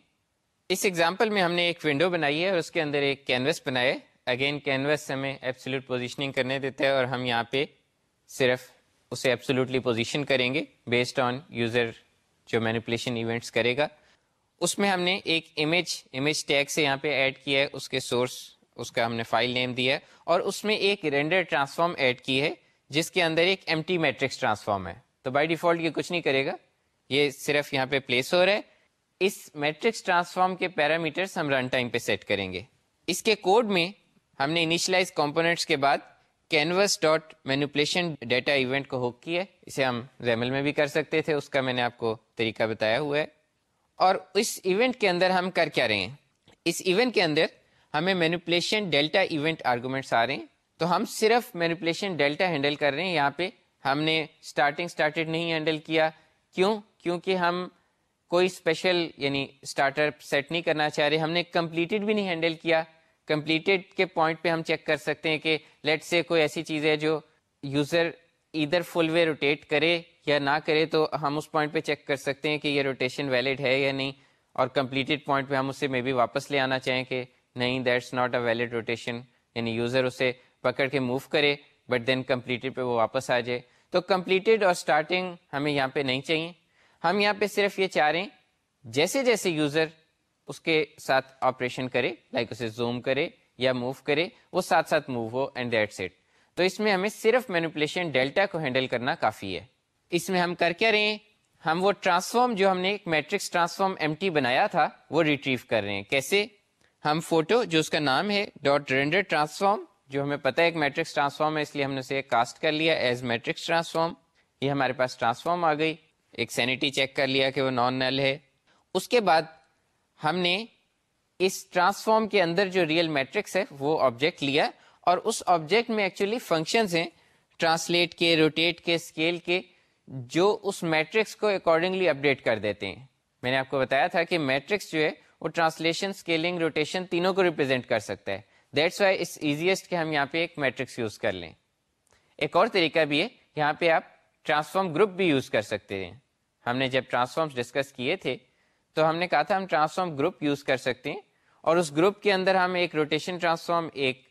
اس ایگزامپل میں ہم نے ایک ونڈو بنائی ہے اور اس کے اندر ایک کینوس بنایا ہے۔ اگین کینوس ہمیں ایپسلوٹ پوزیشننگ کرنے دیتا ہے اور ہم یہاں پہ صرف اسے ایپسلوٹلی پوزیشن کریں گے بیسڈ آن یوزر جو مینیپولیشن ایونٹس کرے گا۔ اس میں ہم نے ایک امیج امیج ٹیگ سے یہاں پہ ایڈ کیا ہے، اس کے سورس اس کا ہم نے فائل نیم دیا ہے اور اس میں ایک رینڈر ٹرانسفارم ایڈ کی ہے، جس کے اندر ایک ایم ٹی میٹرکس ٹرانسفارم ہے۔ تو بائی ڈیفالٹ یہ کچھ نہیں کرے گا، یہ صرف یہاں پہ پلیس ہو رہا ہے۔ اس میٹرکس ٹرانسفارم کے پیرامیٹرس ہم رن ٹائم پہ سیٹ کریں گے۔ اس کے کوڈ میں ہم نے انیشلائز کمپوننٹس کے بعد canvas dot manipulation data event کو ہوک کیا ہے۔ اسے ہم ریمل میں بھی کر سکتے تھے، اس کا میں نے آپ کو طریقہ بتایا ہوا ہے۔ اور اس ایونٹ کے اندر ہم کر کیا رہے ہیں؟ اس ایونٹ کے اندر ہمیں مینوپلیشن ڈیلٹا ایونٹ آرگومنٹس آ رہے ہیں۔ تو ہم صرف مینوپلیشن ڈیلٹا ہینڈل کر رہے ہیں۔ یہاں پہ ہم نے اسٹارٹنگ اسٹارٹیڈ نہیں ہینڈل کیا۔ کیوں؟ کیونکہ ہم کوئی اسپیشل یعنی اسٹارٹر سیٹ نہیں کرنا چاہ رہے۔ ہم نے کمپلیٹڈ بھی نہیں ہینڈل کیا۔ کمپلیٹیڈ کے پوائنٹ پہ ہم چیک کر سکتے ہیں کہ لیٹ سے کوئی ایسی چیز ہے جو یوزر ادھر فل وے روٹیٹ کرے یا نہ کرے تو ہم اس پوائنٹ پہ چیک کر سکتے ہیں کہ یہ روٹیشن ویلڈ ہے یا نہیں اور کمپلیٹیڈ پوائنٹ پہ ہم اسے مے بی واپس لے آنا چاہیں کہ نہیں that's not a valid rotation یعنی یوزر اسے پکڑ کے موو کرے بٹ دین کمپلیٹیڈ پہ وہ واپس آ جائے. تو کمپلیٹیڈ اور اسٹارٹنگ ہمیں یہاں پہ نہیں چاہیے. ہم یہاں پہ صرف یہ چاہ رہے ہیں جیسے جیسے یوزر اس کے ساتھ آپریشن کرے لائک اسے زوم کرے یا موو کرے، وہ ساتھ ساتھ موو ہو اینڈ دیٹ سیٹ تو اس میں ہمیں صرف مینوپلیشن ڈیلٹا کو ہینڈل کرنا کافی ہے۔ اس میں ہم کر کیا رہے ہیں؟ ہم وہ ٹرانسفارم جو ہم نے ایک میٹرکس ٹرانسفارم ایم ٹی بنایا تھا، وہ ریٹریو کر رہے ہیں۔ کیسے؟ ہم فوٹو جو اس کا نام ہے ڈاٹ رینڈر ٹرانسفارم جو ہمیں پتا ہے ایک میٹرکس ٹرانسفارم ہے، اس لیے ہم نے اسے کاسٹ کر لیا ایز میٹرکس ٹرانسفارم یہ ہمارے پاس ٹرانسفارم آ گئی۔ ایک سینیٹی چیک کر لیا کہ وہ نان نل ہے۔ اس کے بعد ہم نے اس ٹرانسفارم کے اندر جو ریئل میٹرکس ہے، وہ آبجیکٹ لیا اور اس آبجیکٹ میں ایکچولی فنکشنز ہیں ٹرانسلیٹ کے روٹیٹ کے اسکیل کے، جو اس میٹرکس کو اکارڈنگلی اپڈیٹ کر دیتے ہیں۔ میں نے آپ کو بتایا تھا کہ میٹرکس جو ہے، وہ ٹرانسلیشن اسکیلنگ روٹیشن تینوں کو ریپرزینٹ کر سکتا ہے۔ دیٹس وائی اس ایزیسٹ کہ ہم یہاں پہ ایک میٹرکس یوز کر لیں۔ ایک اور طریقہ بھی ہے، یہاں پہ آپ ٹرانسفارم گروپ بھی یوز کر سکتے ہیں۔ ہم نے جب ٹرانسفارمس ڈسکس کیے تھے تو ہم نے کہا تھا ہم ٹرانسفارم گروپ یوز کر سکتے ہیں اور اس گروپ کے اندر ہم ایک روٹیشن ٹرانسفارم ایک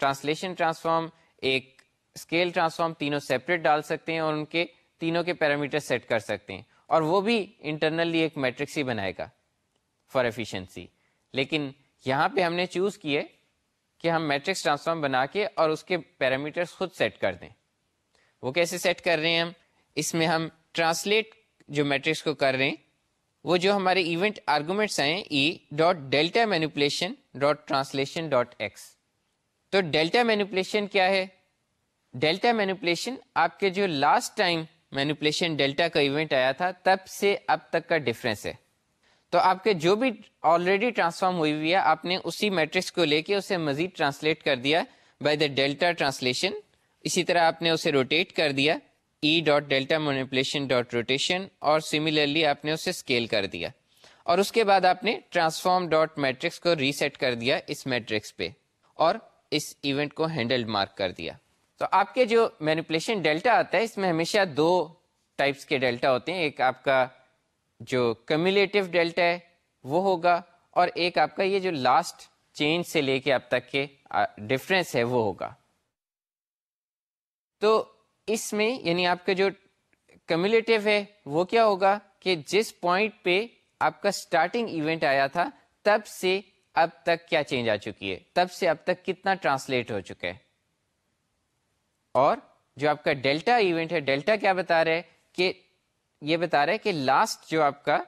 ٹرانسلیشن ٹرانسفارم ایک اسکیل ٹرانسفارم تینوں سیپریٹ ڈال سکتے ہیں اور ان کے تینوں کے پیرامیٹر سیٹ کر سکتے ہیں اور وہ بھی انٹرنلی ایک میٹرکس ہی بنائے گا فار ایفیشنسی لیکن یہاں پہ ہم نے چوز کیے کہ ہم میٹرکس ٹرانسفارم بنا کے اور اس کے پیرامیٹرس خود سیٹ کر دیں۔ وہ کیسے سیٹ کر رہے ہیں ہم؟ اس میں ہم ٹرانسلیٹ جو میٹرکس کو کر رہے ہیں وہ جو ہمارے ایونٹ آرگومنٹس ہیں e dot delta manipulation dot translation dot X تو ڈیلٹا مینوپلیشن کیا ہے؟ ڈیلٹا مینوپلیشن آپ کے جو لاسٹ ٹائم مینوپلیشن ڈیلٹا کا ایونٹ آیا تھا، تب سے اب تک کا ڈفرینس ہے۔ تو آپ کے جو بھی آلریڈی ٹرانسفارم ہوئی ہوئی ہے، آپ نے اسی میٹرکس کو لے کے اسے مزید ٹرانسلیٹ کر دیا بائی دا ڈیلٹا ٹرانسلیشن اسی طرح آپ نے اسے روٹیٹ کر دیا۔ E dot delta manipulation dot rotation اور سملرلی آپ نے اسے اسکیل کر دیا۔ اور اس کے بعد آپ نے ٹرانسفارم ڈاٹ میٹرکس کو ریسیٹ کر دیا اس میٹرکس پہ اور اس ایونٹ کو ہینڈل مارک کر دیا۔ تو آپ کے جو مینیپولیشن ڈیلٹا آتا ہے، اس میں ہمیشہ دو ٹائپس کے ڈیلٹا ہوتے ہیں۔ ایک آپ کا جو کمیولیٹو ڈیلٹا ہے، وہ ہوگا۔ اور ایک آپ کا یہ جو لاسٹ چینج سے لے کے اب تک کے ڈفرینس ہے، وہ ہوگا۔ تو اس میں یعنی آپ کا جو کمیولیٹو ہے وہ کیا ہوگا کہ جس پوائنٹ پہ آپ کا اسٹارٹنگ ایونٹ آیا تھا، تب سے اب تک کیا چینج آ چکی ہے؟ تب سے اب تک کتنا ٹرانسلیٹ ہو چکا ہے؟ اور جو آپ کا ڈیلٹا ایونٹ ہے ڈیلٹا کیا بتا رہا ہے؟ کہ یہ بتا رہا ہے کہ لاسٹ جو آپ کا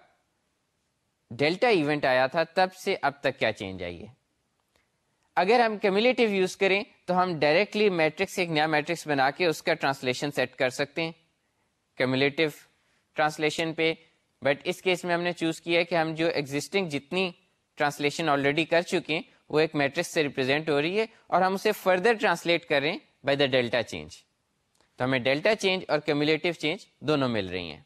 ڈیلٹا ایونٹ آیا تھا، تب سے اب تک کیا چینج آئی ہے؟ اگر ہم کمیولیٹو یوز کریں تو ہم ڈائریکٹلی میٹرکس ایک نیا میٹرکس بنا کے اس کا ٹرانسلیشن سیٹ کر سکتے ہیں۔ کمیولیٹو ٹرانسلیشن پہ۔ بٹ اس کیس میں ہم نے چوز کیا کہ ہم جو ایگزٹنگ جتنی ٹرانسلیشن آلریڈی کر چکے ہیں، وہ ایک میٹرکس سے ریپرزینٹ ہو رہی ہے اور ہم اسے فردر ٹرانسلیٹ کریں بائی دا ڈیلٹا چینج تو ہمیں ڈیلٹا چینج اور کمیولیٹو چینج دونوں مل رہی ہیں۔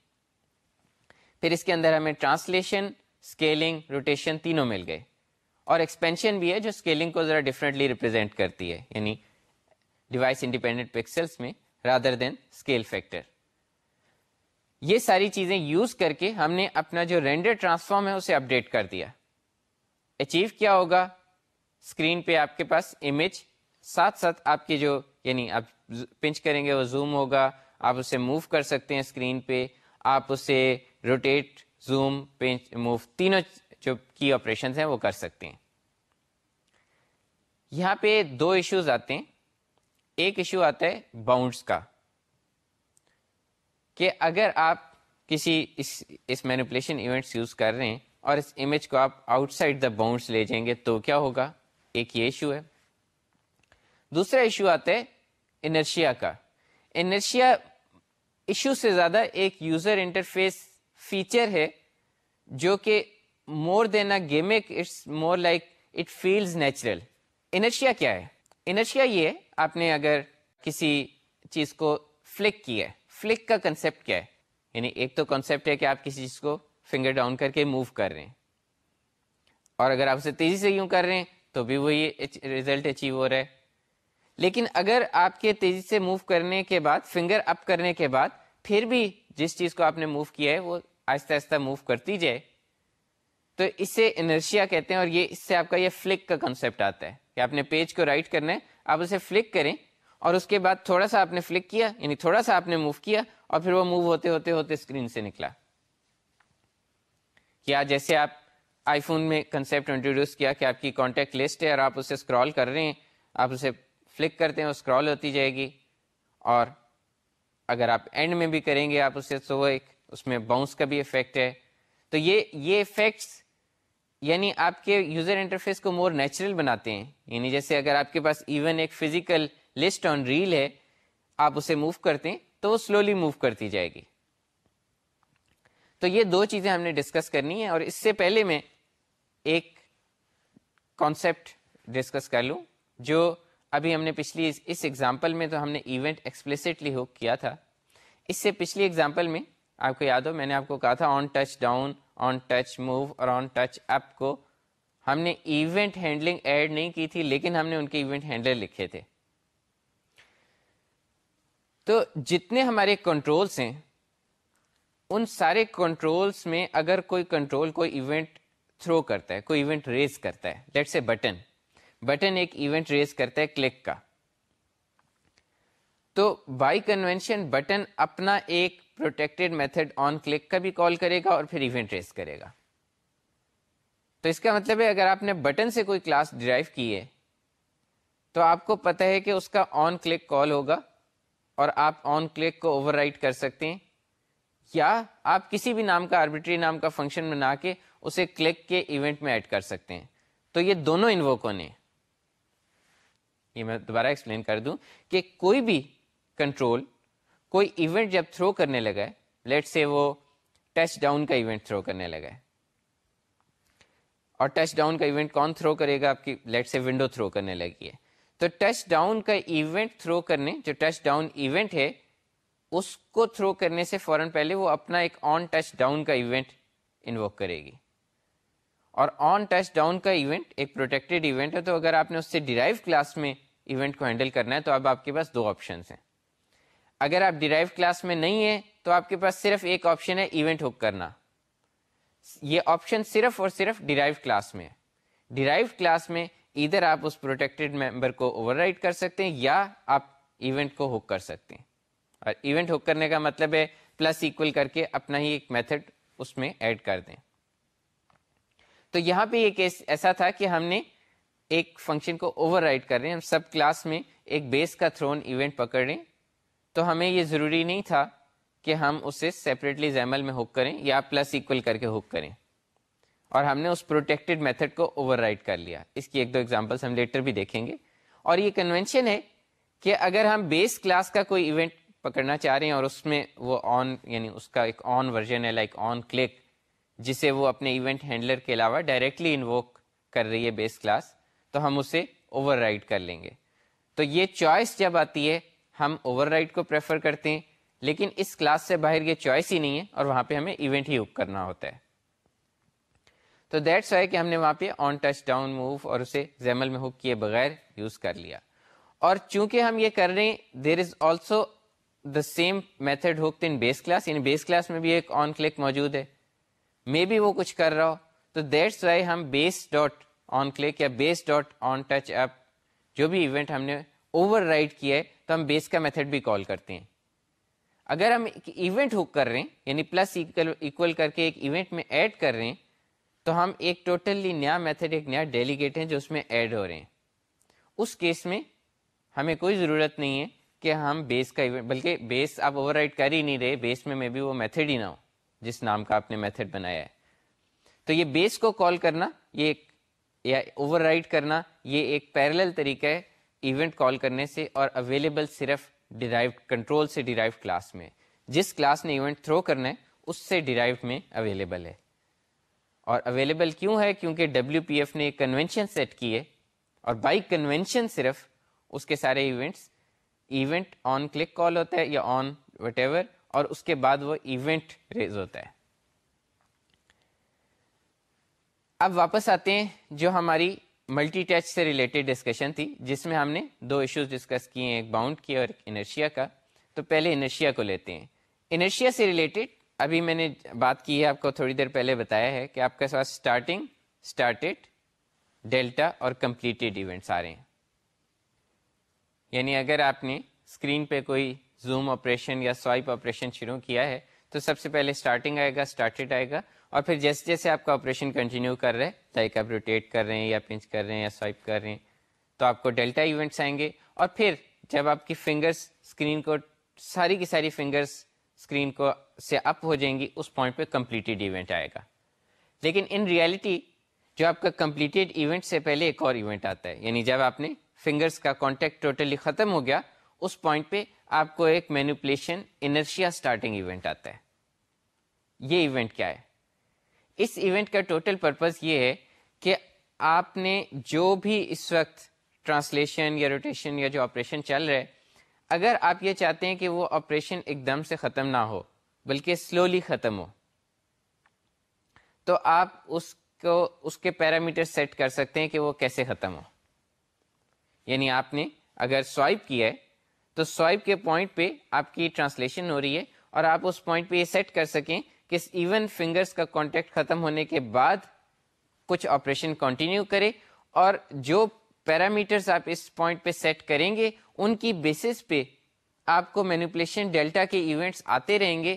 پھر اس کے اندر ہمیں ٹرانسلیشن اسکیلنگ روٹیشن تینوں مل گئے۔ اور ایکسپینشن بھی ہے جو اسکیلنگ کو ذرا ڈفرینٹلی ریپرزینٹ کرتی ہے یعنی ڈیوائس انڈیپینڈنٹ پکسلس میں رادر دین اسکیل فیکٹر یہ ساری چیزیں یوز کر کے ہم نے اپنا جو رینڈر ٹرانسفارم ہے اسے اپڈیٹ کر دیا۔ اچیو کیا ہوگا؟ اسکرین پہ آپ کے پاس امیج ساتھ ساتھ آپ کی جو یعنی آپ پنچ کریں گے وہ زوم ہوگا، آپ اسے موو کر سکتے ہیں اسکرین پہ، آپ اسے روٹیٹ زوم پنچ موو تینوں جو کی آپریشن ہیں وہ کر سکتے ہیں۔ یہاں پہ دو ایشوز آتے ہیں۔ ایک ایشو آتا ہے باؤنڈس کا کہ اگر آپ کسی اس اس مینوپلیشن ایونٹس یوز کر رہے ہیں اور اس امیج کو آپ آؤٹ سائڈ دا باؤنڈس لے جائیں گے تو کیا ہوگا؟ ایک یہ ایشو ہے۔ دوسرا ایشو آتا ہے انرشیا کا۔ انرشیا ایشو سے زیادہ ایک یوزر انٹرفیس فیچر ہے جو کہ more than a gimmick it's more like it feels natural inertia کیا ہے انرشیا یہ آپ نے اگر کسی چیز کو فلک کیا ہے فلک کا کنسپٹ کیا ہے یعنی ایک تو کنسپٹ ہے کہ آپ کسی چیز کو فنگر ڈاؤن کر کے موو کر رہے ہیں اور اگر آپ اسے تیزی سے یوں کر رہے ہیں تو بھی وہی ریزلٹ اچیو ہو رہا ہے لیکن اگر آپ کے تیزی سے موو کرنے کے بعد فنگر اپ کرنے کے بعد پھر بھی جس چیز کو آپ نے موو کیا ہے وہ آہستہ آہستہ موو کرتی جائے تو اسے انرشیا کہتے ہیں اور یہ اس سے آپ کا یہ فلک کا کنسپٹ آتا ہے کہ آپ نے پیج کو رائٹ کرنا ہے، آپ اسے فلک کریں اور اس کے بعد تھوڑا سا آپ نے فلک کیا یعنی تھوڑا سا آپ نے موو کیا اور پھر وہ موو ہوتے ہوتے ہوتے اسکرین سے نکلا۔ کیا جیسے آپ آئی فون میں کنسپٹ انٹروڈیوس کیا کہ آپ کی کانٹیکٹ لسٹ ہے اور آپ اسے اسکرال کر رہے ہیں، آپ اسے فلک کرتے ہیں وہ اسکرال ہوتی جائے گی۔ اور اگر آپ اینڈ میں بھی کریں گے آپ اسے، تو وہ ایک اس میں باؤنس کا بھی افیکٹ ہے۔ تو یہ یہ افیکٹس یعنی آپ کے یوزر انٹرفیس کو مور نیچرل بناتے ہیں. یعنی جیسے اگر آپ کے پاس ایون ایک فزیکل لسٹ آن ریل ہے، آپ اسے موو کرتے ہیں تو وہ سلولی موو کرتی جائے گی. تو یہ دو چیزیں ہم نے ڈسکس کرنی ہے اور اس سے پہلے میں ایک کانسیپٹ ڈسکس کر لوں، جو ابھی ہم نے پچھلی اس ایگزامپل میں تو ہم نے ایونٹ ایکسپلسٹلی ہو کیا تھا۔ اس سے پچھلی ایگزامپل میں، آپ کو یاد ہو، میں نے آپ کو کہا تھا on touch down on touch move اور آن ٹچ اپ کو ہم نے ایونٹ ہینڈلنگ ایڈ نہیں کی تھی لیکن ہم نے ان کے ایونٹ ہینڈلر لکھے تھے۔ تو جتنے ہمارے کنٹرولس ہیں، ان سارے کنٹرولس میں اگر کوئی کنٹرول کوئی ایونٹ تھرو کرتا ہے، کوئی ایونٹ ریز کرتا ہے لیٹ سے بٹن بٹن ایک ایونٹ ریز کرتا ہے کلک کا۔ تو بائی کنوینشن بٹن اپنا ایک پروٹیکٹڈ میتھڈ آن کلک کا بھی کال کرے گا اور پھر ایونٹ ریز کرے گا۔ تو اس کا مطلب ہے اگر آپ نے بٹن سے کوئی کلاس ڈرائیو کی ہے، تو آپ کو پتہ ہے کہ اس کا آن کلک کال ہوگا اور آپ آن کلک کو اوور رائٹ کر سکتے ہیں۔ یا آپ کسی بھی نام کا آربیٹری نام کا فنکشن بنا کے اسے کلک کے ایونٹ میں ایڈ کر سکتے ہیں۔ تو یہ دونوں انووک ہونے یہ میں دوبارہ ایکسپلین کر دوں کہ کوئی بھی کنٹرول کوئی ایونٹ جب تھرو کرنے لگا ہے لیٹ سے وہ ٹچ ڈاؤن کا ایونٹ تھرو کرنے لگا ہے۔ اور ٹچ ڈاؤن کا ایونٹ کون تھرو کرے گا؟ آپ کی لیٹ سے ونڈو تھرو کرنے لگی ہے۔ تو ٹچ ڈاؤن کا ایونٹ تھرو کرنے، جو ٹچ ڈاؤن ایونٹ ہے، اس کو تھرو کرنے سے فوراً پہلے وہ اپنا ایک آن ٹچ ڈاؤن کا ایونٹ انووک کرے گی۔ اور آن ٹچ ڈاؤن کا ایونٹ ایک پروٹیکٹیڈ ایونٹ ہے، تو اگر آپ نے اس سے ڈیرائیو کلاس میں ایونٹ کو ہینڈل کرنا ہے، تو اب آپ کے پاس دو آپشنس ہیں۔ اگر آپ ڈیرائیو کلاس میں نہیں ہیں تو آپ کے پاس صرف ایک آپشن ہے ایونٹ ہک کرنا۔ یہ آپشن صرف اور صرف ڈیرائیو کلاس میں ڈیرائیو کلاس میں ادھر آپ اس پروٹیکٹیڈ ممبر کو اوور رائڈ کر سکتے ہیں یا آپ ایونٹ کو ہک کر سکتے ہیں۔ اور ایونٹ ہک کرنے کا مطلب ہے پلس ایکول کر کے اپنا ہی ایک میتھڈ اس میں ایڈ کر دیں۔ تو یہاں پہ یہ کیس ایسا تھا کہ ہم نے ایک فنکشن کو اوور رائڈ کر رہے ہیں۔ ہم سب کلاس میں ایک بیس کا تھرون ایونٹ پکڑ رہے ہیں۔ تو ہمیں یہ ضروری نہیں تھا کہ ہم اسے سیپریٹلی زیمل میں ہک کریں یا پلس ایکول کر کے ہک کریں۔ اور ہم نے اس پروٹیکٹڈ میتھڈ کو اوور رائڈ کر لیا۔ اس کی ایک دو ایگزامپلس ہم لیٹر بھی دیکھیں گے۔ اور یہ کنونشن ہے کہ اگر ہم بیس کلاس کا کوئی ایونٹ پکڑنا چاہ رہے ہیں اور اس میں وہ آن یعنی اس کا ایک آن ورژن ہے لائک آن کلک جسے وہ اپنے ایونٹ ہینڈلر کے علاوہ ڈائریکٹلی انووک کر رہی ہے بیس کلاس تو ہم اسے اوور رائڈ کر لیں گے۔ تو یہ چوائس جب آتی ہے ہم اوور رائڈ کو پریفر کرتے ہیں، لیکن اس کلاس سے باہر یہ چوائس ہی نہیں ہے اور وہاں پہ ہمیں ایونٹ ہی ہک کرنا ہوتا ہے۔ تو دیٹس وائی کہ ہم نے وہاں پہ آن ٹچ ڈاؤن موو اور اسے زیمل میں ہک کیے بغیر یوز کر لیا۔ اور چونکہ ہم یہ کر رہے ہیں there is also the same method hook in base class یعنی بیس کلاس میں بھی ایک آن کلک موجود ہے۔ مے بی وہ کچھ کر رہا ہو۔ تو دیٹس وائی ہم بیس ڈاٹ آن کلک یا base dot on touch up جو بھی ایونٹ ہم نے اوور رائڈ کیا ہے تو ہم بیس کا میتھڈ بھی کال کرتے ہیں۔ اگر ہم ایونٹ ہک کر رہے ہیں یعنی پلس اکول کر کے ایک ایونٹ میں ایڈ کر رہے ہیں، تو ہم ایک ٹوٹلی نیا میتھڈ ایک نیا ڈیلیگیٹ ہے جو اس میں ایڈ ہو رہے ہیں۔ اس کیس میں ہمیں کوئی ضرورت نہیں ہے کہ ہم بیس کا ایونٹ بلکہ بیس آپ اوور کر ہی نہیں رہے بیس میں مے بھی وہ میتھڈ ہی نہ ہو، جس نام کا آپ نے میتھڈ بنایا ہے۔ تو یہ بیس کو کال کرنا، یہ ایک یا اوور کرنا، یہ ایک پیرل طریقہ ہے۔ ایونٹ کال کرنے سے اور اویلیبل صرف ڈیرائیو کنٹرول سے ڈیرائیو کلاس میں۔ جس کلاس نے ایونٹ تھرو کرنا ہے، اس سے ڈیرائیو میں اویلیبل ہے۔ اور اویلیبل کیوں ہے؟ کیونکہ ڈبلو پی ایف نے ایک کنونشن سیٹ کی ہے۔ اور بائی کنونشن صرف اس کے سارے events event on click call ہوتا ہے یا آن وٹ ایور اور اس کے بعد وہ ایونٹ ریز ہوتا ہے۔ اب واپس آتے ہیں جو ہماری ملٹی ٹچ سے ریلیٹڈ ڈسکشن تھی، جس میں ہم نے دو ایشوز ڈسکس کیے ہیں، ایک باؤنڈ کیا اور ایک انرشیا کا۔ تو پہلے انرشیا کو لیتے ہیں۔ انرشیا سے ریلیٹڈ ابھی میں نے بات کی ہے، آپ کو تھوڑی دیر پہلے بتایا ہے کہ آپ کے پاس اسٹارٹنگ اسٹارٹیڈ ڈیلٹا اور کمپلیٹیڈ ایونٹس آ رہے ہیں۔ یعنی اگر آپ نے اسکرین پہ کوئی زوم آپریشن یا سوائپ آپریشن شروع کیا ہے، تو سب سے پہلے اسٹارٹنگ آئے گا اسٹارٹیڈ آئے گا۔ اور پھر جیسے جیسے آپ کا آپریشن کنٹینیو کر رہے لائک آپ روٹیٹ کر رہے ہیں یا پنچ کر رہے ہیں یا سوائپ کر رہے ہیں، تو آپ کو ڈیلٹا ایونٹس آئیں گے۔ اور پھر جب آپ کی فنگرس اسکرین کو، ساری کی ساری فنگرس اسکرین کو سے اپ ہو جائیں گی، اس پوائنٹ پہ کمپلیٹیڈ ایونٹ آئے گا۔ لیکن ان ریالٹی جو آپ کا کمپلیٹیڈ ایونٹ سے پہلے ایک اور ایونٹ آتا ہے یعنی جب آپ نے فنگرس کا کانٹیکٹ ٹوٹلی ختم ہو گیا، اس پوائنٹ پہ آپ کو ایک مینوپلیشن انرشیا اسٹارٹنگ ایونٹ آتا ہے۔ یہ ایونٹ کیا ہے؟ اس ایونٹ کا ٹوٹل پرپز یہ ہے کہ آپ نے جو بھی اس وقت ٹرانسلیشن یا روٹیشن یا جو آپریشن چل رہا ہے، اگر آپ یہ چاہتے ہیں کہ وہ آپریشن ایک دم سے ختم نہ ہو، بلکہ سلولی ختم ہو، تو آپ اس کو، اس کے پیرامیٹر سیٹ کر سکتے ہیں کہ وہ کیسے ختم ہو۔ یعنی آپ نے اگر سوائپ کیا ہے، تو سوائپ کے پوائنٹ پہ آپ کی ٹرانسلیشن ہو رہی ہے اور آپ اس پوائنٹ پہ یہ سیٹ کر سکیں کہ ایون فنگرس کا کانٹیکٹ ختم ہونے کے بعد کچھ آپریشن کنٹینیو کرے اور جو پیرامیٹرس آپ اس پوائنٹ پہ سیٹ کریں گے، ان کی بیسس پہ آپ کو مینوپلیشن ڈیلٹا کے ایونٹس آتے رہیں گے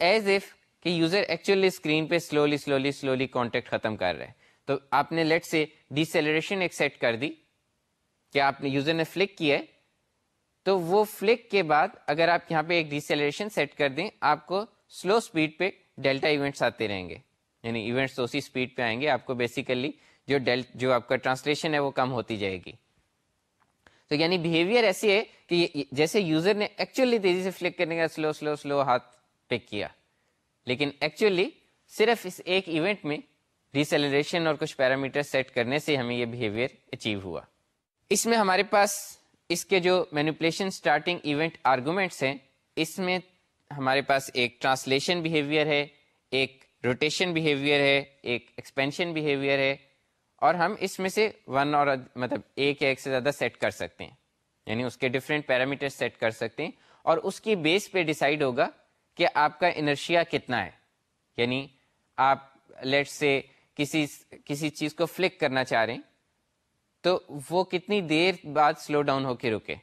ایز ایف کہ یوزر ایکچولی اسکرین پہ سلولی سلولی سلولی کانٹیکٹ ختم کر رہے ہیں تو آپ نے لیٹ سے ڈیسیلریشن ایک سیٹ کر دی، کہ آپ نے یوزر نے فلک کیا ہے۔ تو وہ فلک کے بعد اگر آپ یہاں پہ ایک ڈیسیلریشن سیٹ کر دیں، آپ کو سلو اسپیڈ پہ ڈیلٹا ایونٹس آتے رہیں گے۔ یعنی ایونٹس اسی اسپیڈ پہ آئیں گے، آپ کو بیسیکلی جو ڈیل جو آپ کا ٹرانسلیشن ہے وہ کم ہوتی جائے گی۔ تو یعنی بہیویئر ایسی ہے کہ جیسے یوزر نے ایکچولی تیزی سے فلک کرنے کا سلو سلو سلو ہاتھ پک کیا، لیکن ایکچولی صرف اس ایک ایونٹ میں ریسیلریشن اور کچھ پیرامیٹر سیٹ کرنے سے ہمیں یہ بہیویئر اچیو ہوا۔ اس میں ہمارے پاس اس کے جو مینوپلیشن اسٹارٹنگ ایونٹ آرگومنٹس ہیں، اس میں ہمارے پاس ایک ٹرانسلیشن بیہیویئر ہے، ایک روٹیشن بیہیویئر ہے، ایک ایکسپینشن بیہیویئر ہے، اور ہم اس میں سے ون اور مطلب ایک یا ایک سے زیادہ سیٹ کر سکتے ہیں۔ یعنی اس کے ڈفرینٹ پیرامیٹر سیٹ کر سکتے ہیں۔ اور اس کی بیس پہ ڈیسائیڈ ہوگا کہ آپ کا انرشیا کتنا ہے۔ یعنی آپ لیٹ سے کسی کسی چیز کو فلک کرنا چاہ رہے ہیں، تو وہ کتنی دیر بعد سلو ڈاؤن ہو کے رکے۔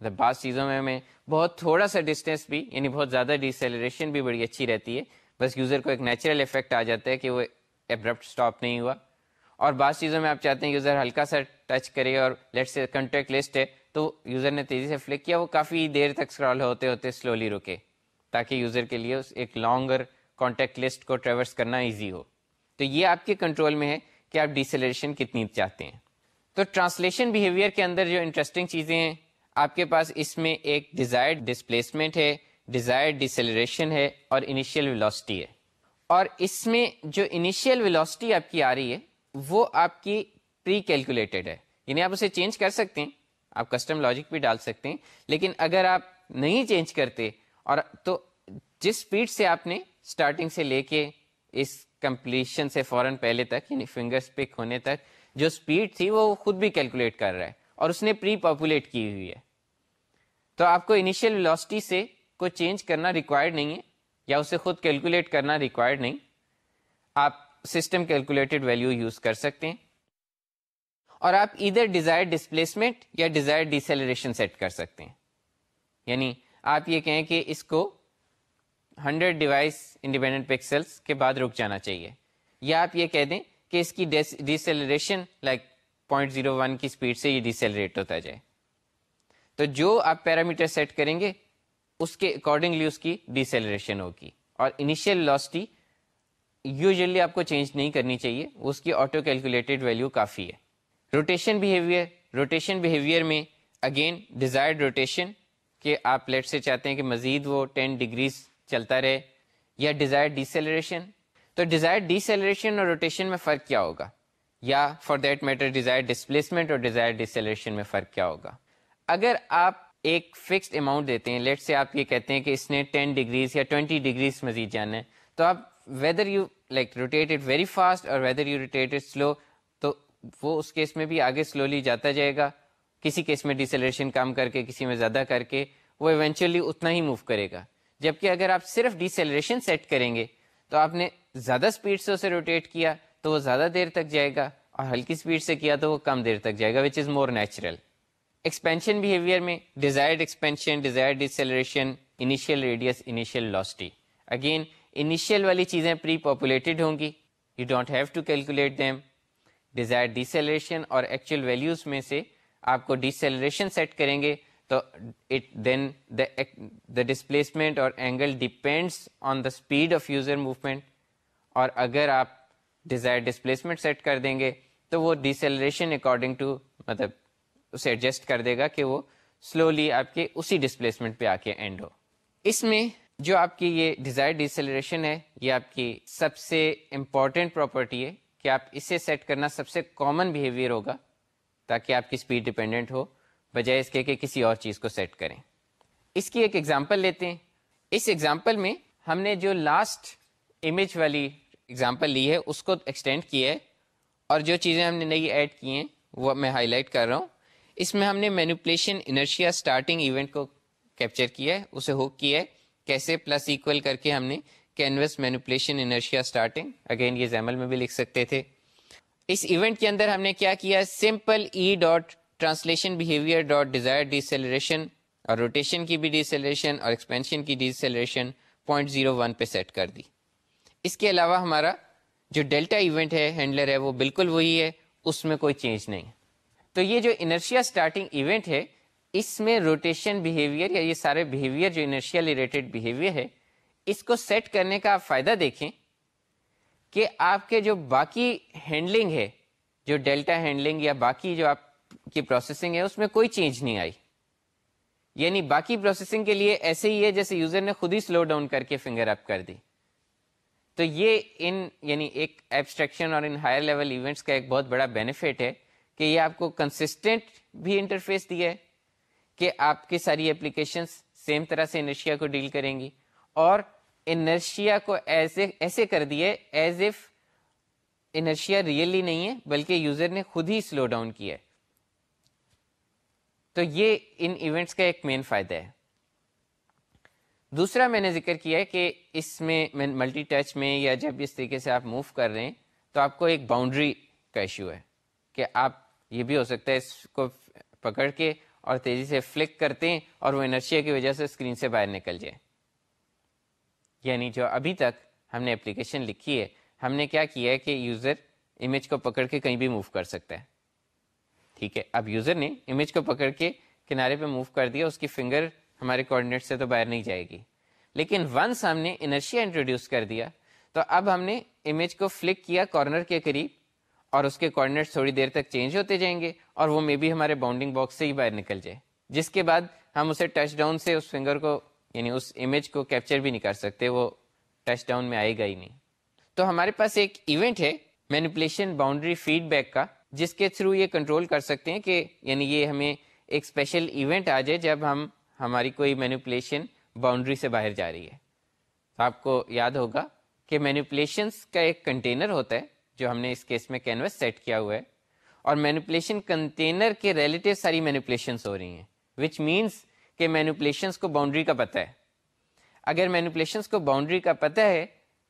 بعض چیزوں میں ہمیں بہت تھوڑا سا ڈسٹینس بھی یعنی بہت زیادہ ڈیسیلریشن بھی بڑی اچھی رہتی ہے۔ بس یوزر کو ایک نیچرل افیکٹ آ جاتا ہے کہ وہ ابرپٹ اسٹاپ نہیں ہوا۔ اور بعض چیزوں میں آپ چاہتے ہیں یوزر ہلکا سا ٹچ کرے اور لیٹ سے کنٹیکٹ لسٹ ہے، تو یوزر نے تیزی سے فلک کیا۔ وہ کافی دیر تک اسکرال ہوتے ہوتے سلولی رکے، تاکہ یوزر کے لیے ایک لانگر کانٹیکٹ لسٹ کو ٹریورس کرنا ایزی ہو۔ تو یہ آپ کے کنٹرول میں ہے کہ آپ ڈیسیلریشن کتنی چاہتے ہیں۔ تو ٹرانسلیشن بیہیویئر کے اندر جو انٹرسٹنگ چیزیں ہیں آپ کے پاس اس میں ایک ڈیزائرڈ ڈسپلیسمنٹ ہے ڈیزائرڈ ڈیسیلریشن ہے اور انیشیل ویلوسٹی ہے۔ اور اس میں جو انیشیل ویلوسٹی آپ کی آ رہی ہے، وہ آپ کی پری کیلکولیٹڈ ہے۔ یعنی آپ اسے چینج کر سکتے ہیں، آپ کسٹم لاجک بھی ڈال سکتے ہیں، لیکن اگر آپ نہیں چینج کرتے اور تو جس اسپیڈ سے آپ نے اسٹارٹنگ سے لے کے اس کمپلیشن سے فوراً پہلے تک یعنی فنگرس پک ہونے تک جو اسپیڈ تھی وہ خود بھی کیلکولیٹ کر رہا ہے اور اس نے پری پاپولیٹ کی ہوئی ہے۔ تو آپ کو انیشیل ویلوسٹی سے کو چینج کرنا ریکوائرڈ نہیں ہے یا اسے خود کیلکولیٹ کرنا ریکوائرڈ نہیں۔ آپ سسٹم کیلکولیٹڈ ویلو یوز کر سکتے ہیں۔ اور آپ ادھر ڈیزائر ڈسپلیسمنٹ یا ڈیزائر ڈیسیلریشن سیٹ کر سکتے ہیں۔ یعنی آپ یہ کہیں کہ اس کو ہنڈریڈ ڈیوائس انڈیپینڈنٹ پکسلس کے بعد رک جانا چاہیے۔ یا آپ یہ کہہ دیں کہ اس کی deceleration like point zero one کی اسپیڈ سے یہ ڈیسیلریٹ ہوتا جائے۔ تو جو آپ پیرامیٹر سیٹ کریں گے، اس کے اکارڈنگلی اس کی ڈیسیلریشن ہوگی۔ اور انیشیل لاسٹی یوزلی آپ کو چینج نہیں کرنی چاہیے، اس کی آٹو کیلکولیٹڈ ویلو کافی ہے۔ روٹیشن بیہیویئر روٹیشن بیہیویئر میں اگین ڈیزائرڈ روٹیشن کہ آپ لیٹ سے چاہتے ہیں کہ مزید وہ ٹین ڈگریز چلتا رہے یا ڈیزائر ڈیسیلریشن تو ڈیزائر ڈیسیلریشن اور روٹیشن میں فرق کیا ہوگا؟ یا for that matter desire displacement اور ڈیزائر ڈیسیلریشن میں فرق کیا ہوگا؟ اگر آپ ایک فکسڈ اماؤنٹ دیتے ہیں لیٹ سے آپ یہ کہتے ہیں کہ اس نے ٹین ڈگریز یا ٹوینٹی ڈگریز مزید جانا ہے، تو آپ whether you like rotate very fast اور ویدر یو روٹیٹ سلو تو وہ اس کیس میں بھی آگے سلولی جاتا جائے گا۔ کسی کیس میں ڈیسیلریشن کم کر کے، کسی میں زیادہ کر کے، وہ ایونچولی اتنا ہی موو کرے گا۔ جبکہ اگر آپ صرف ڈیسیلریشن سیٹ کریں گے، تو آپ نے زیادہ اسپیڈ سے اسے روٹیٹ کیا، تو وہ زیادہ دیر تک جائے گا اور ہلکی اسپیڈ سے کیا، تو وہ کم دیر تک جائے گا which is more natural expansion behaviour میں desired expansion desired deceleration initial radius initial لاسٹی again initial والی چیزیں پری پاپولیٹڈ ہوں گی you don't have to calculate them desire deceleration اور ایکچوئل ویلیوز میں سے آپ کو ڈیسیلریشن سیٹ کریں گے تو اٹ دین دا ڈسپلیسمنٹ اور angle depends on the speed of user movement اور اگر آپ ڈیزائر ڈسپلیسمنٹ سیٹ کر دیں گے تو وہ ڈیسیلریشن اکارڈنگ ٹو مطلب اسے ایڈجسٹ کر دے گا کہ وہ سلولی آپ کے اسی ڈسپلیسمنٹ پہ آ کے اینڈ ہو۔ اس میں جو آپ کی یہ ڈیزائر ڈیسیلریشن ہے، یہ آپ کی سب سے امپورٹنٹ پراپرٹی ہے کہ آپ اسے سیٹ کرنا سب سے کامن بیہیویئر ہوگا تاکہ آپ کی اسپیڈ ڈپینڈنٹ ہو، بجائے اس کے کہ کسی اور چیز کو سیٹ کریں۔ اس کی ایک ایگزامپل لیتے ہیں۔ اس ایگزامپل میں ہم نے جو لاسٹ امیج والی ایگزامپل لی ہے، اس کو ایکسٹینڈ کیا ہے اور جو چیزیں ہم نے نئی ایڈ کی ہیں، وہ میں ہائی لائٹ کر رہا ہوں۔ اس میں ہم نے مینوپلیشن انرشیا اسٹارٹنگ ایونٹ کو کیپچر کیا ہے، اسے ہوک کیا ہے۔ کیسے پلس ایکول کر کے ہم نے canvas manipulation inertia starting again یہ زیمل میں بھی لکھ سکتے تھے۔ اس ایونٹ کے اندر ہم نے کیا کیا؟ Simple e dot translation behaviour dot desire deceleration اور روٹیشن کی بھی ڈیسیلریشن اور ایکسپینشن کی ڈیسیلریشن پوائنٹ زیرو ون پہ سیٹ کر دی۔ اس کے علاوہ ہمارا جو ڈیلٹا ایونٹ ہے ہینڈلر ہے، وہ بالکل وہی ہے۔ اس میں کوئی چینج نہیں۔ تو یہ جو انرشیا اسٹارٹنگ ایونٹ ہے، اس میں روٹیشن بیہیویئر یا یہ سارے بیہیویئر جو انرشیا ریلیٹڈ بیہیویئر ہے، اس کو سیٹ کرنے کا آپ فائدہ دیکھیں کہ آپ کے جو باقی ہینڈلنگ ہے، جو ڈیلٹا ہینڈلنگ یا باقی جو آپ کی پروسیسنگ ہے، اس میں کوئی چینج نہیں آئی۔ یعنی باقی پروسیسنگ کے لیے ایسے ہی ہے جیسے یوزر نے خود ہی سلو ڈاؤن کر کے فنگر اپ کر دی۔ تو یہ ان یعنی ایک ایبسٹریکشن اور ان ہائر لیول ایونٹس کا ایک بہت بڑا بینیفٹ ہے۔ کہ یہ آپ کو کنسسٹنٹ بھی انٹرفیس دیا ہے کہ آپ کی ساری اپلیکیشنس سیم طرح سے انرشیا کو ڈیل کریں گی اور انرشیا کو ایسے ایسے کر دیے ایز اف انرشیا ریئلی نہیں ہے بلکہ یوزر نے خود ہی سلو ڈاؤن کیا ہے۔ تو یہ ان ایونٹس کا ایک مین فائدہ ہے۔ دوسرا میں نے ذکر کیا ہے کہ اس میں ملٹی ٹچ میں یا جب اس طریقے سے آپ موو کر رہے ہیں تو آپ کو ایک باؤنڈری کا ایشو ہے کہ آپ یہ بھی ہو سکتا ہے اس کو پکڑ کے اور تیزی سے فلک کرتے ہیں اور وہ انرشیا کی وجہ سے اسکرین سے باہر نکل جائے۔ یعنی جو ابھی تک ہم نے اپلیکیشن لکھی ہے، ہم نے کیا کیا ہے کہ یوزر امیج کو پکڑ کے کہیں بھی موو کر سکتا ہے۔ ٹھیک ہے، اب یوزر نے امیج کو پکڑ کے کنارے پہ موو کر دیا، اس کی فنگر ہمارے کوآڈینیٹ سے تو باہر نہیں جائے گی۔ لیکن ونس ہم نے انرشیا انٹروڈیوس کر دیا، تو اب ہم نے امیج کو فلک کیا کارنر کے قریب۔ اور اس کے کوآڈینیٹس تھوڑی دیر تک چینج ہوتے جائیں گے اور وہ مے بی ہمارے باؤنڈنگ باکس سے ہی باہر نکل جائے۔ جس کے بعد ہم اسے ٹچ ڈاؤن سے اس فنگر کو یعنی اس امیج کو کیپچر بھی نہیں کر سکتے، وہ ٹچ ڈاؤن میں آئے گا ہی نہیں۔ تو ہمارے پاس ایک ایونٹ ہے مینیپولیشن باؤنڈری فیڈ بیک کا، جس کے تھرو یہ کنٹرول کر سکتے ہیں کہ یعنی یہ ہمیں ایک اسپیشل ایونٹ آ جائے جب ہم ہماری کوئی مینیپولیشن باؤنڈری سے باہر جا رہی ہے۔ تو آپ کو یاد ہوگا کہ مینیپولیشنس کا ایک کنٹینر ہوتا ہے۔ جو ہم نے اس کیس میں کینوس سیٹ کیا ہوا ہے، اور مینیپولیشن کنٹینر کے ریلیٹیو ساری مینیپولیشنس ہو رہی ہیں وچ مینس کہ مینیپولیشنس کو باؤنڈری کا پتہ ہے۔ اگر مینیپولیشنس کو باؤنڈری کا پتہ ہے،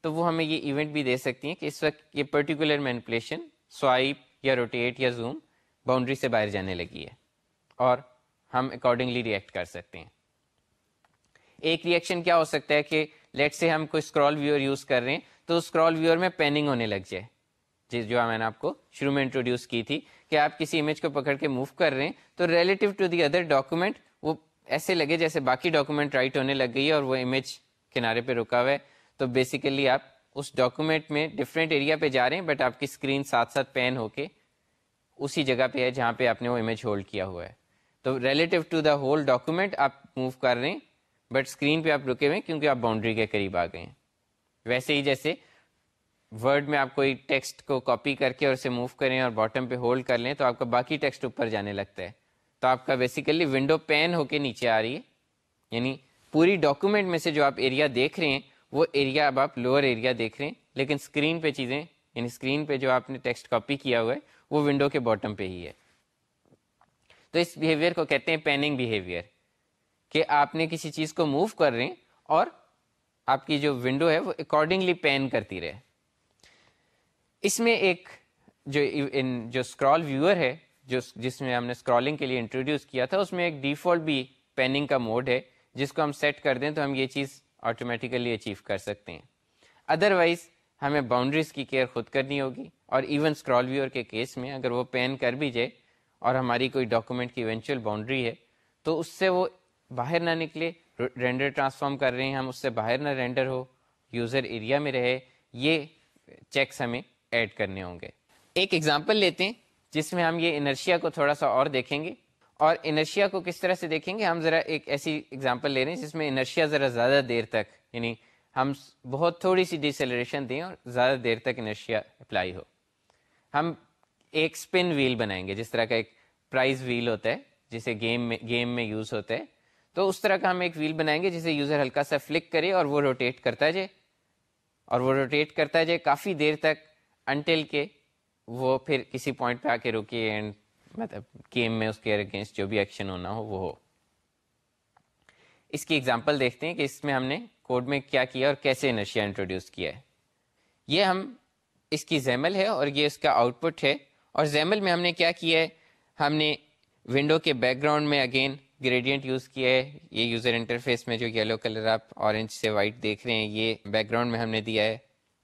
تو وہ ہمیں یہ ایونٹ بھی دے سکتی ہیں کہ اس وقت یہ پرٹیکولر مینپولیشن سوائپ یا روٹیٹ یا زوم باؤنڈری سے باہر جانے لگی ہے، اور ہم اکارڈنگلی ریئیکٹ کر سکتے ہیں۔ ایک ریئیکشن کیا ہو سکتا ہے کہ لیٹ سے ہم کوئی اسکرال ویور یوز کر رہے ہیں، تو اسکرال ویور میں پیننگ ہونے لگ جائے۔ جس جو میں نے آپ کو شروع میں انٹروڈیوس کی تھی کہ آپ کسی امیج کو پکڑ کے موو کر رہے ہیں، تو relative to the other document وہ ایسے لگے جیسے باقی ڈاکومنٹ رائٹ ہونے لگ گئی ہے اور وہ امیج کنارے پہ رکا ہوا ہے۔ تو بیسیکلی آپ اس ڈاکومنٹ میں ڈفرینٹ ایریا پہ جا رہے ہیں بٹ آپ کی اسکرین ساتھ ساتھ پین ہو کے اسی جگہ پہ ہے جہاں پہ آپ نے وہ امیج ہولڈ کیا ہوا ہے۔ تو relative to the whole document آپ موو کر رہے ہیں بٹ اسکرین پہ آپ رکے ہوئے کیونکہ آپ باؤنڈری کے قریب آ گئے ہیں۔ ویسے ہی جیسے ورڈ میں آپ کوئی ٹیکسٹ کو کاپی کر کے اور اسے موو کریں اور باٹم پہ ہولڈ کر لیں تو آپ کا باقی ٹیکسٹ اوپر جانے لگتا ہے تو آپ کا بیسیکلی ونڈو پین ہو کے نیچے آ رہی ہے۔ یعنی پوری ڈاکومنٹ میں سے جو آپ ایریا دیکھ رہے ہیں، وہ ایریا اب آپ لوور ایریا دیکھ رہے ہیں۔ لیکن اسکرین پہ چیزیں یعنی اسکرین پہ جو آپ نے ٹیکسٹ کاپی کیا ہوا ہے، وہ ونڈو کے باٹم پہ ہی ہے۔ تو اس بیہیویئر کو کہتے ہیں پیننگ بیہیویئر کہ آپ نے کسی چیز کو موو کر رہے ہیں اور آپ کی جو ونڈو ہے، وہ اکارڈنگلی پین کرتی رہے۔ اس میں ایک جو جو اسکرال ویور ہے، جو جس میں ہم نے اسکرالنگ کے لیے انٹروڈیوس کیا تھا، اس میں ایک ڈیفالٹ بھی پیننگ کا موڈ ہے، جس کو ہم سیٹ کر دیں تو ہم یہ چیز آٹومیٹیکلی اچیو کر سکتے ہیں۔ ادروائز ہمیں باؤنڈریز کی کیئر خود کرنی ہوگی اور ایون اسکرال ویور کے کیس میں اگر وہ پین کر بھی جائے اور ہماری کوئی ڈاکومنٹ کی ایونچوئل باؤنڈری ہے، تو اس سے وہ باہر نہ نکلے رینڈر ٹرانسفارم کر رہے ہیں، ہم اس سے باہر نہ رینڈر ہو یوزر ایریا میں رہے، یہ چیکس ہمیں ایڈ کرنے ہوں گے۔ ایک ایگزامپل لیتے ہیں جس میں ہم یہ انرشیا کو تھوڑا سا اور دیکھیں گے۔ اور انرشیا کو کس طرح سے دیکھیں گے؟ ہم ذرا ایک ایسی ایگزامپل لے رہے ہیں جس میں انرشیا ذرا زیادہ دیر تک یعنی ہم بہت تھوڑی سی ڈیسیلریشن دیں اور زیادہ دیر تک انرشیا اپلائی ہو۔ ہم ایک اسپن ویل بنائیں گے، جس طرح کا ایک پرائز ویل ہوتا ہے، جسے گیم میں گیم میں یوز ہوتا ہے۔ تو اس طرح کا ہم ایک ویل بنائیں گے جسے یوزر ہلکا سا فلک کرے اور وہ روٹیٹ کرتا جائے۔ اور وہ روٹیٹ کرتا جائے کافی دیر تک انٹل کے وہ پھر کسی پوائنٹ پہ آ کے روکے اینڈ مطلب گیم میں اس کے اگینسٹ جو بھی ایکشن ہونا ہو وہ ہو۔ اس کی ایگزامپل دیکھتے ہیں کہ اس میں ہم نے کوڈ میں کیا کیا اور کیسے انرشیا انٹروڈیوس کیا ہے۔ یہ ہم اس کی زیمل ہے اور یہ اس کا آؤٹ پٹ ہے اور زیمل میں ہم نے کیا کیا ہے؟ ہم نے ونڈو کے بیک گراؤنڈ میں اگین گریڈینٹ یوز کیا ہے۔ یہ یوزر انٹرفیس میں جو یلو کلر آپ اورنج سے وائٹ دیکھ رہے ہیں، یہ بیک گراؤنڈ میں ہم نے دیا ہے۔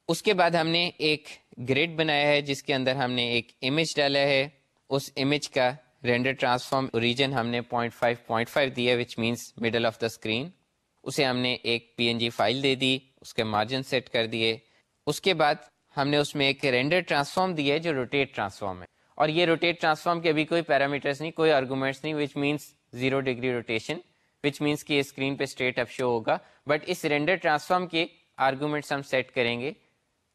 اس کے بعد ہم نے ایک گریڈ بنایا ہے، جس کے اندر ہم نے ایک امیج ڈالا ہے۔ اس امیج کا رینڈر ٹرانسفارم اوریجن ہم نے پوائنٹ فائیو پوائنٹ فائیو دیا which means middle of the screen اسے ہم نے ایک پی این جی فائل دے دی، اس کے مارجن سیٹ کر دیے۔ اس کے بعد ہم نے اس میں ایک رینڈر ٹرانسفارم دیا ہے، جو روٹیٹ ٹرانسفارم ہے۔ اور یہ روٹیٹ ٹرانسفارم کے ابھی کوئی پیرامیٹرس نہیں، کوئی آرگومنٹس نہیں which means zero degree rotation which means کہ اسکرین پہ اسٹریٹ اپ شو ہوگا۔ بٹ اس رینڈر ٹرانسفارم کے آرگومنٹس ہم سیٹ کریں گے۔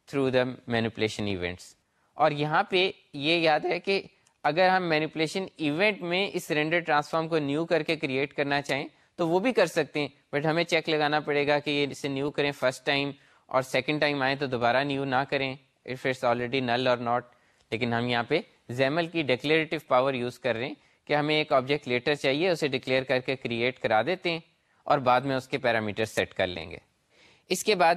تھرو دا مینوپلیشن ایونٹس اور یہاں پہ یہ یاد ہے کہ اگر ہم مینوپلیشن ایونٹ میں اس رینڈر ٹرانسفارم کو نیو کر کے کریٹ کرنا چاہیں تو وہ بھی کر سکتے ہیں. بٹ ہمیں چیک لگانا پڑے گا کہ یہ اسے نیو کریں فرسٹ ٹائم اور سیکنڈ ٹائم آئیں تو دوبارہ نیو نہ کریں. اف اٹس آلریڈی نل اور ناٹ لیکن ہم یہاں پہ زیمل کی ڈکلیریٹو پاور یوز کر رہے ہیں کہ ہمیں ایک آبجیکٹ لیٹر چاہیے، اسے ڈکلیئر کر کے کریٹ کرا دیتے ہیں اور بعد میں اس کے پیرامیٹر سیٹ کر لیں گے۔ اس کے بعد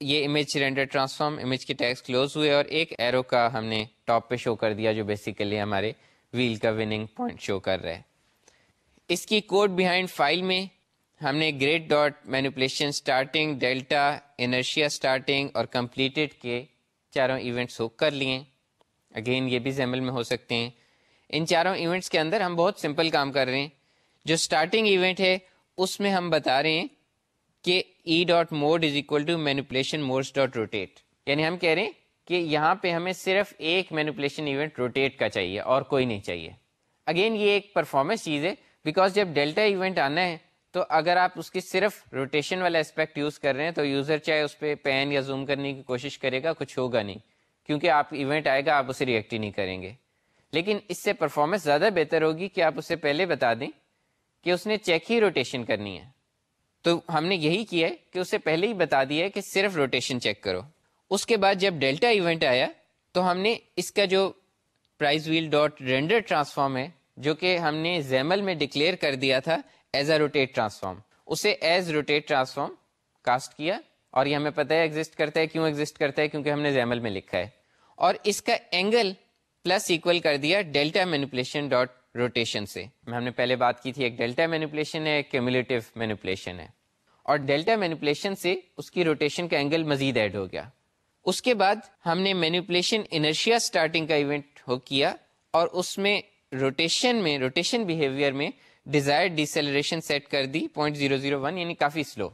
یہ امیج رینڈر ٹرانسفارم امیج کے ٹیکس کلوز ہوئے اور ایک ایرو کا ہم نے ٹاپ پہ شو کر دیا جو بیسیکلی ہمارے ویل کا وننگ پوائنٹ شو کر رہا ہے۔ اس کی کوڈ بیہائنڈ فائل میں ہم نے grid dot manipulation starting delta inertia starting اور کمپلیٹڈ کے چاروں ایونٹس ہو کر لیے۔ اگین یہ بھی زیمل میں ہو سکتے ہیں۔ ان چاروں ایونٹس کے اندر ہم بہت سمپل کام کر رہے ہیں۔ جو اسٹارٹنگ ایونٹ ہے، اس میں ہم بتا رہے ہیں کہ e dot mode is equal to manipulation modes dot rotate یعنی ہم کہہ رہے ہیں کہ یہاں پہ ہمیں صرف ایک مینوپلیشن ایونٹ روٹیٹ کا چاہیے اور کوئی نہیں چاہیے. اگین یہ ایک پرفارمنس چیز ہے بیکاز جب ڈیلٹا ایونٹ آنا ہے تو اگر آپ اس کی صرف روٹیشن والا اسپیکٹ یوز کر رہے ہیں تو یوزر چاہے اس پہ پین یا زوم کرنے کی کوشش کرے گا، کچھ ہوگا نہیں. کیونکہ آپ ایونٹ آئے گا، آپ اسے ریئیکٹ ہی نہیں کریں گے. لیکن اس سے پرفارمنس زیادہ بہتر ہوگی کہ آپ اسے پہلے بتا دیں کہ اس نے چیک ہی روٹیشن کرنی ہے. تو ہم نے یہی کیا ہے کہ اسے پہلے ہی بتا دیا ہے کہ صرف روٹیشن چیک کرو۔ اس کے بعد جب ڈیلٹا ایونٹ آیا، تو ہم نے اس کا جو prize wheel dot render transform ہے، جو کہ ہم نے زیمل میں ڈکلیئر کر دیا تھا ایز اے روٹیٹ ٹرانسفارم اسے ایز روٹیٹ ٹرانسفارم کاسٹ کیا اور یہ ہمیں پتہ ہے ایگزٹ کرتا ہے، کیوں ایگزٹ کرتا ہے؟ کیونکہ ہم نے زیمل میں لکھا ہے۔ اور اس کا اینگل پلس اکول کر دیا ڈیلٹا مینوپلیشن ڈاٹ روٹیشن سے۔ ہم نے پہلے بات کی تھی، ایک ڈیلٹا مینوپلیشن ہے، ایک کیومولیٹو مینوپلیشن ہے۔ اور ڈیلٹا مینوپلیشن سے اس کی روٹیشن کا اینگل مزید ایڈ ہو گیا۔ اس کے بعد ہم نے مینوپلیشن انرشیا اسٹارٹنگ کا ایونٹ ہو کیا اور اس میں روٹیشن میں روٹیشن بیہیویئر میں ڈیزائر ڈیسیلریشن سیٹ کر دی پوائنٹ زیرو زیرو ون یعنی کافی سلو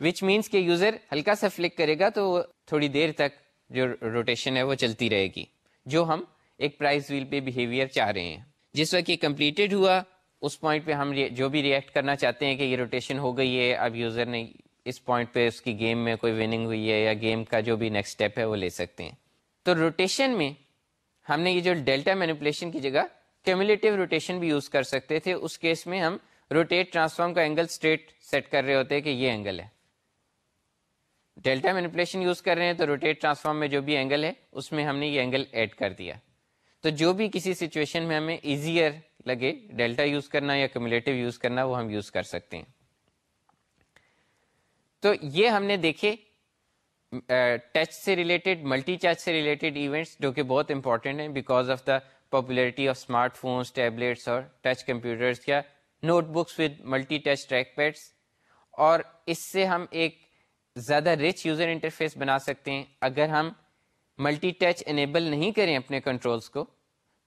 وچ مینس کہ یوزر ہلکا سا فلک کرے گا تو تھوڑی دیر تک جو روٹیشن ہے وہ چلتی رہے گی۔ جو ہم ایک پرائز ویل پہ بیہیویئر چاہ رہے ہیں۔ جس وقت یہ کمپلیٹڈ ہوا، اس پوائنٹ پہ ہم جو بھی ریئیکٹ کرنا چاہتے ہیں کہ یہ روٹیشن ہو گئی ہے، اب یوزر نے اس پوائنٹ پہ اس کی گیم میں کوئی وننگ ہوئی ہے یا گیم کا جو بھی نیکسٹ اسٹیپ ہے وہ لے سکتے ہیں۔ تو روٹیشن میں ہم نے یہ جو ڈیلٹا مینوپلیشن کی جگہ کیمولیٹو روٹیشن بھی یوز کر سکتے تھے۔ اس کیس میں ہم روٹیٹ ٹرانسفارم کا اینگل اسٹریٹ سیٹ کر رہے ہوتے کہ یہ اینگل ہے۔ ڈیلٹا مینوپلیشن یوز کر رہے ہیں تو روٹیٹ ٹرانسفارم میں جو بھی اینگل ہے، اس میں ہم نے یہ اینگل ایڈ کر دیا۔ تو جو بھی کسی سچویشن میں ہمیں ایزیئر لگے ڈیلٹا یوز کرنا یا کیمولیٹو یوز کرنا، وہ ہم یوز کر سکتے ہیں۔ تو یہ ہم نے دیکھے ٹچ سے ریلیٹڈ ملٹی ٹچ سے ریلیٹڈ ایونٹس جو کہ بہت امپورٹنٹ ہیں because of the popularity of smart phones tablets اور ٹچ کمپیوٹرس یا note books with multi touch track pads اور اس سے ہم ایک زیادہ رچ یوزر انٹرفیس بنا سکتے ہیں۔ اگر ہم ملٹی ٹچ انیبل نہیں کریں اپنے کنٹرولس کو،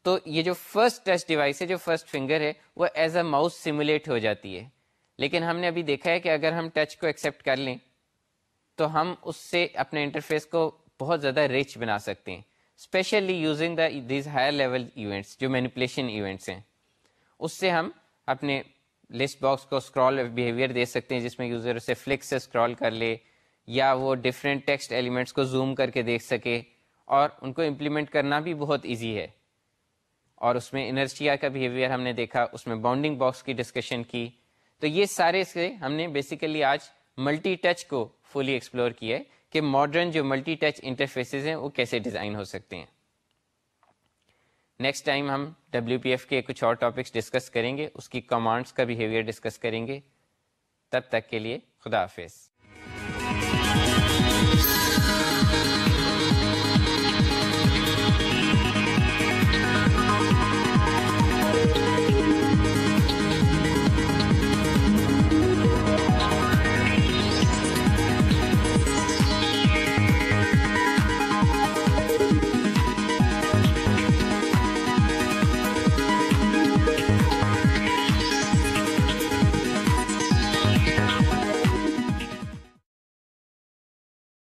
تو یہ جو فرسٹ ٹچ ڈیوائس ہے، جو فرسٹ فنگر ہے، وہ ایز اے ماؤس سیمولیٹ ہو جاتی ہے۔ لیکن ہم نے ابھی دیکھا ہے کہ اگر ہم ٹچ کو ایکسیپٹ کر لیں، تو ہم اس سے اپنے انٹرفیس کو بہت زیادہ ریچ بنا سکتے ہیں۔ Especially using the these higher level events جو مینیپولیشن ایونٹس ہیں۔ اس سے ہم اپنے لسٹ باکس کو اسکرال بیہیویئر دے سکتے ہیں، جس میں یوزر اسے فلک سے اسکرال کر لے، یا وہ ڈفرینٹ ٹیکسٹ ایلیمنٹس کو زوم کر کے دیکھ سکے۔ اور ان کو امپلیمنٹ کرنا بھی بہت ایزی ہے۔ اور اس میں انرشیا کا بیہیویئر ہم نے دیکھا، اس میں باؤنڈنگ باکس کی ڈسکشن کی۔ تو یہ سارے سے ہم نے بیسیکلی آج ملٹی ٹچ کو فلی ایکسپلور کیا ہے کہ ماڈرن جو ملٹی ٹچ انٹرفیسز ہیں، وہ کیسے ڈیزائن ہو سکتے ہیں۔ نیکسٹ ٹائم ہم ڈبلیو پی ایف کے کچھ اور ٹاپکس ڈسکس کریں گے، اس کی کمانڈس کا بیہیویئر ڈسکس کریں گے۔ تب تک کے لیے خدا حافظ۔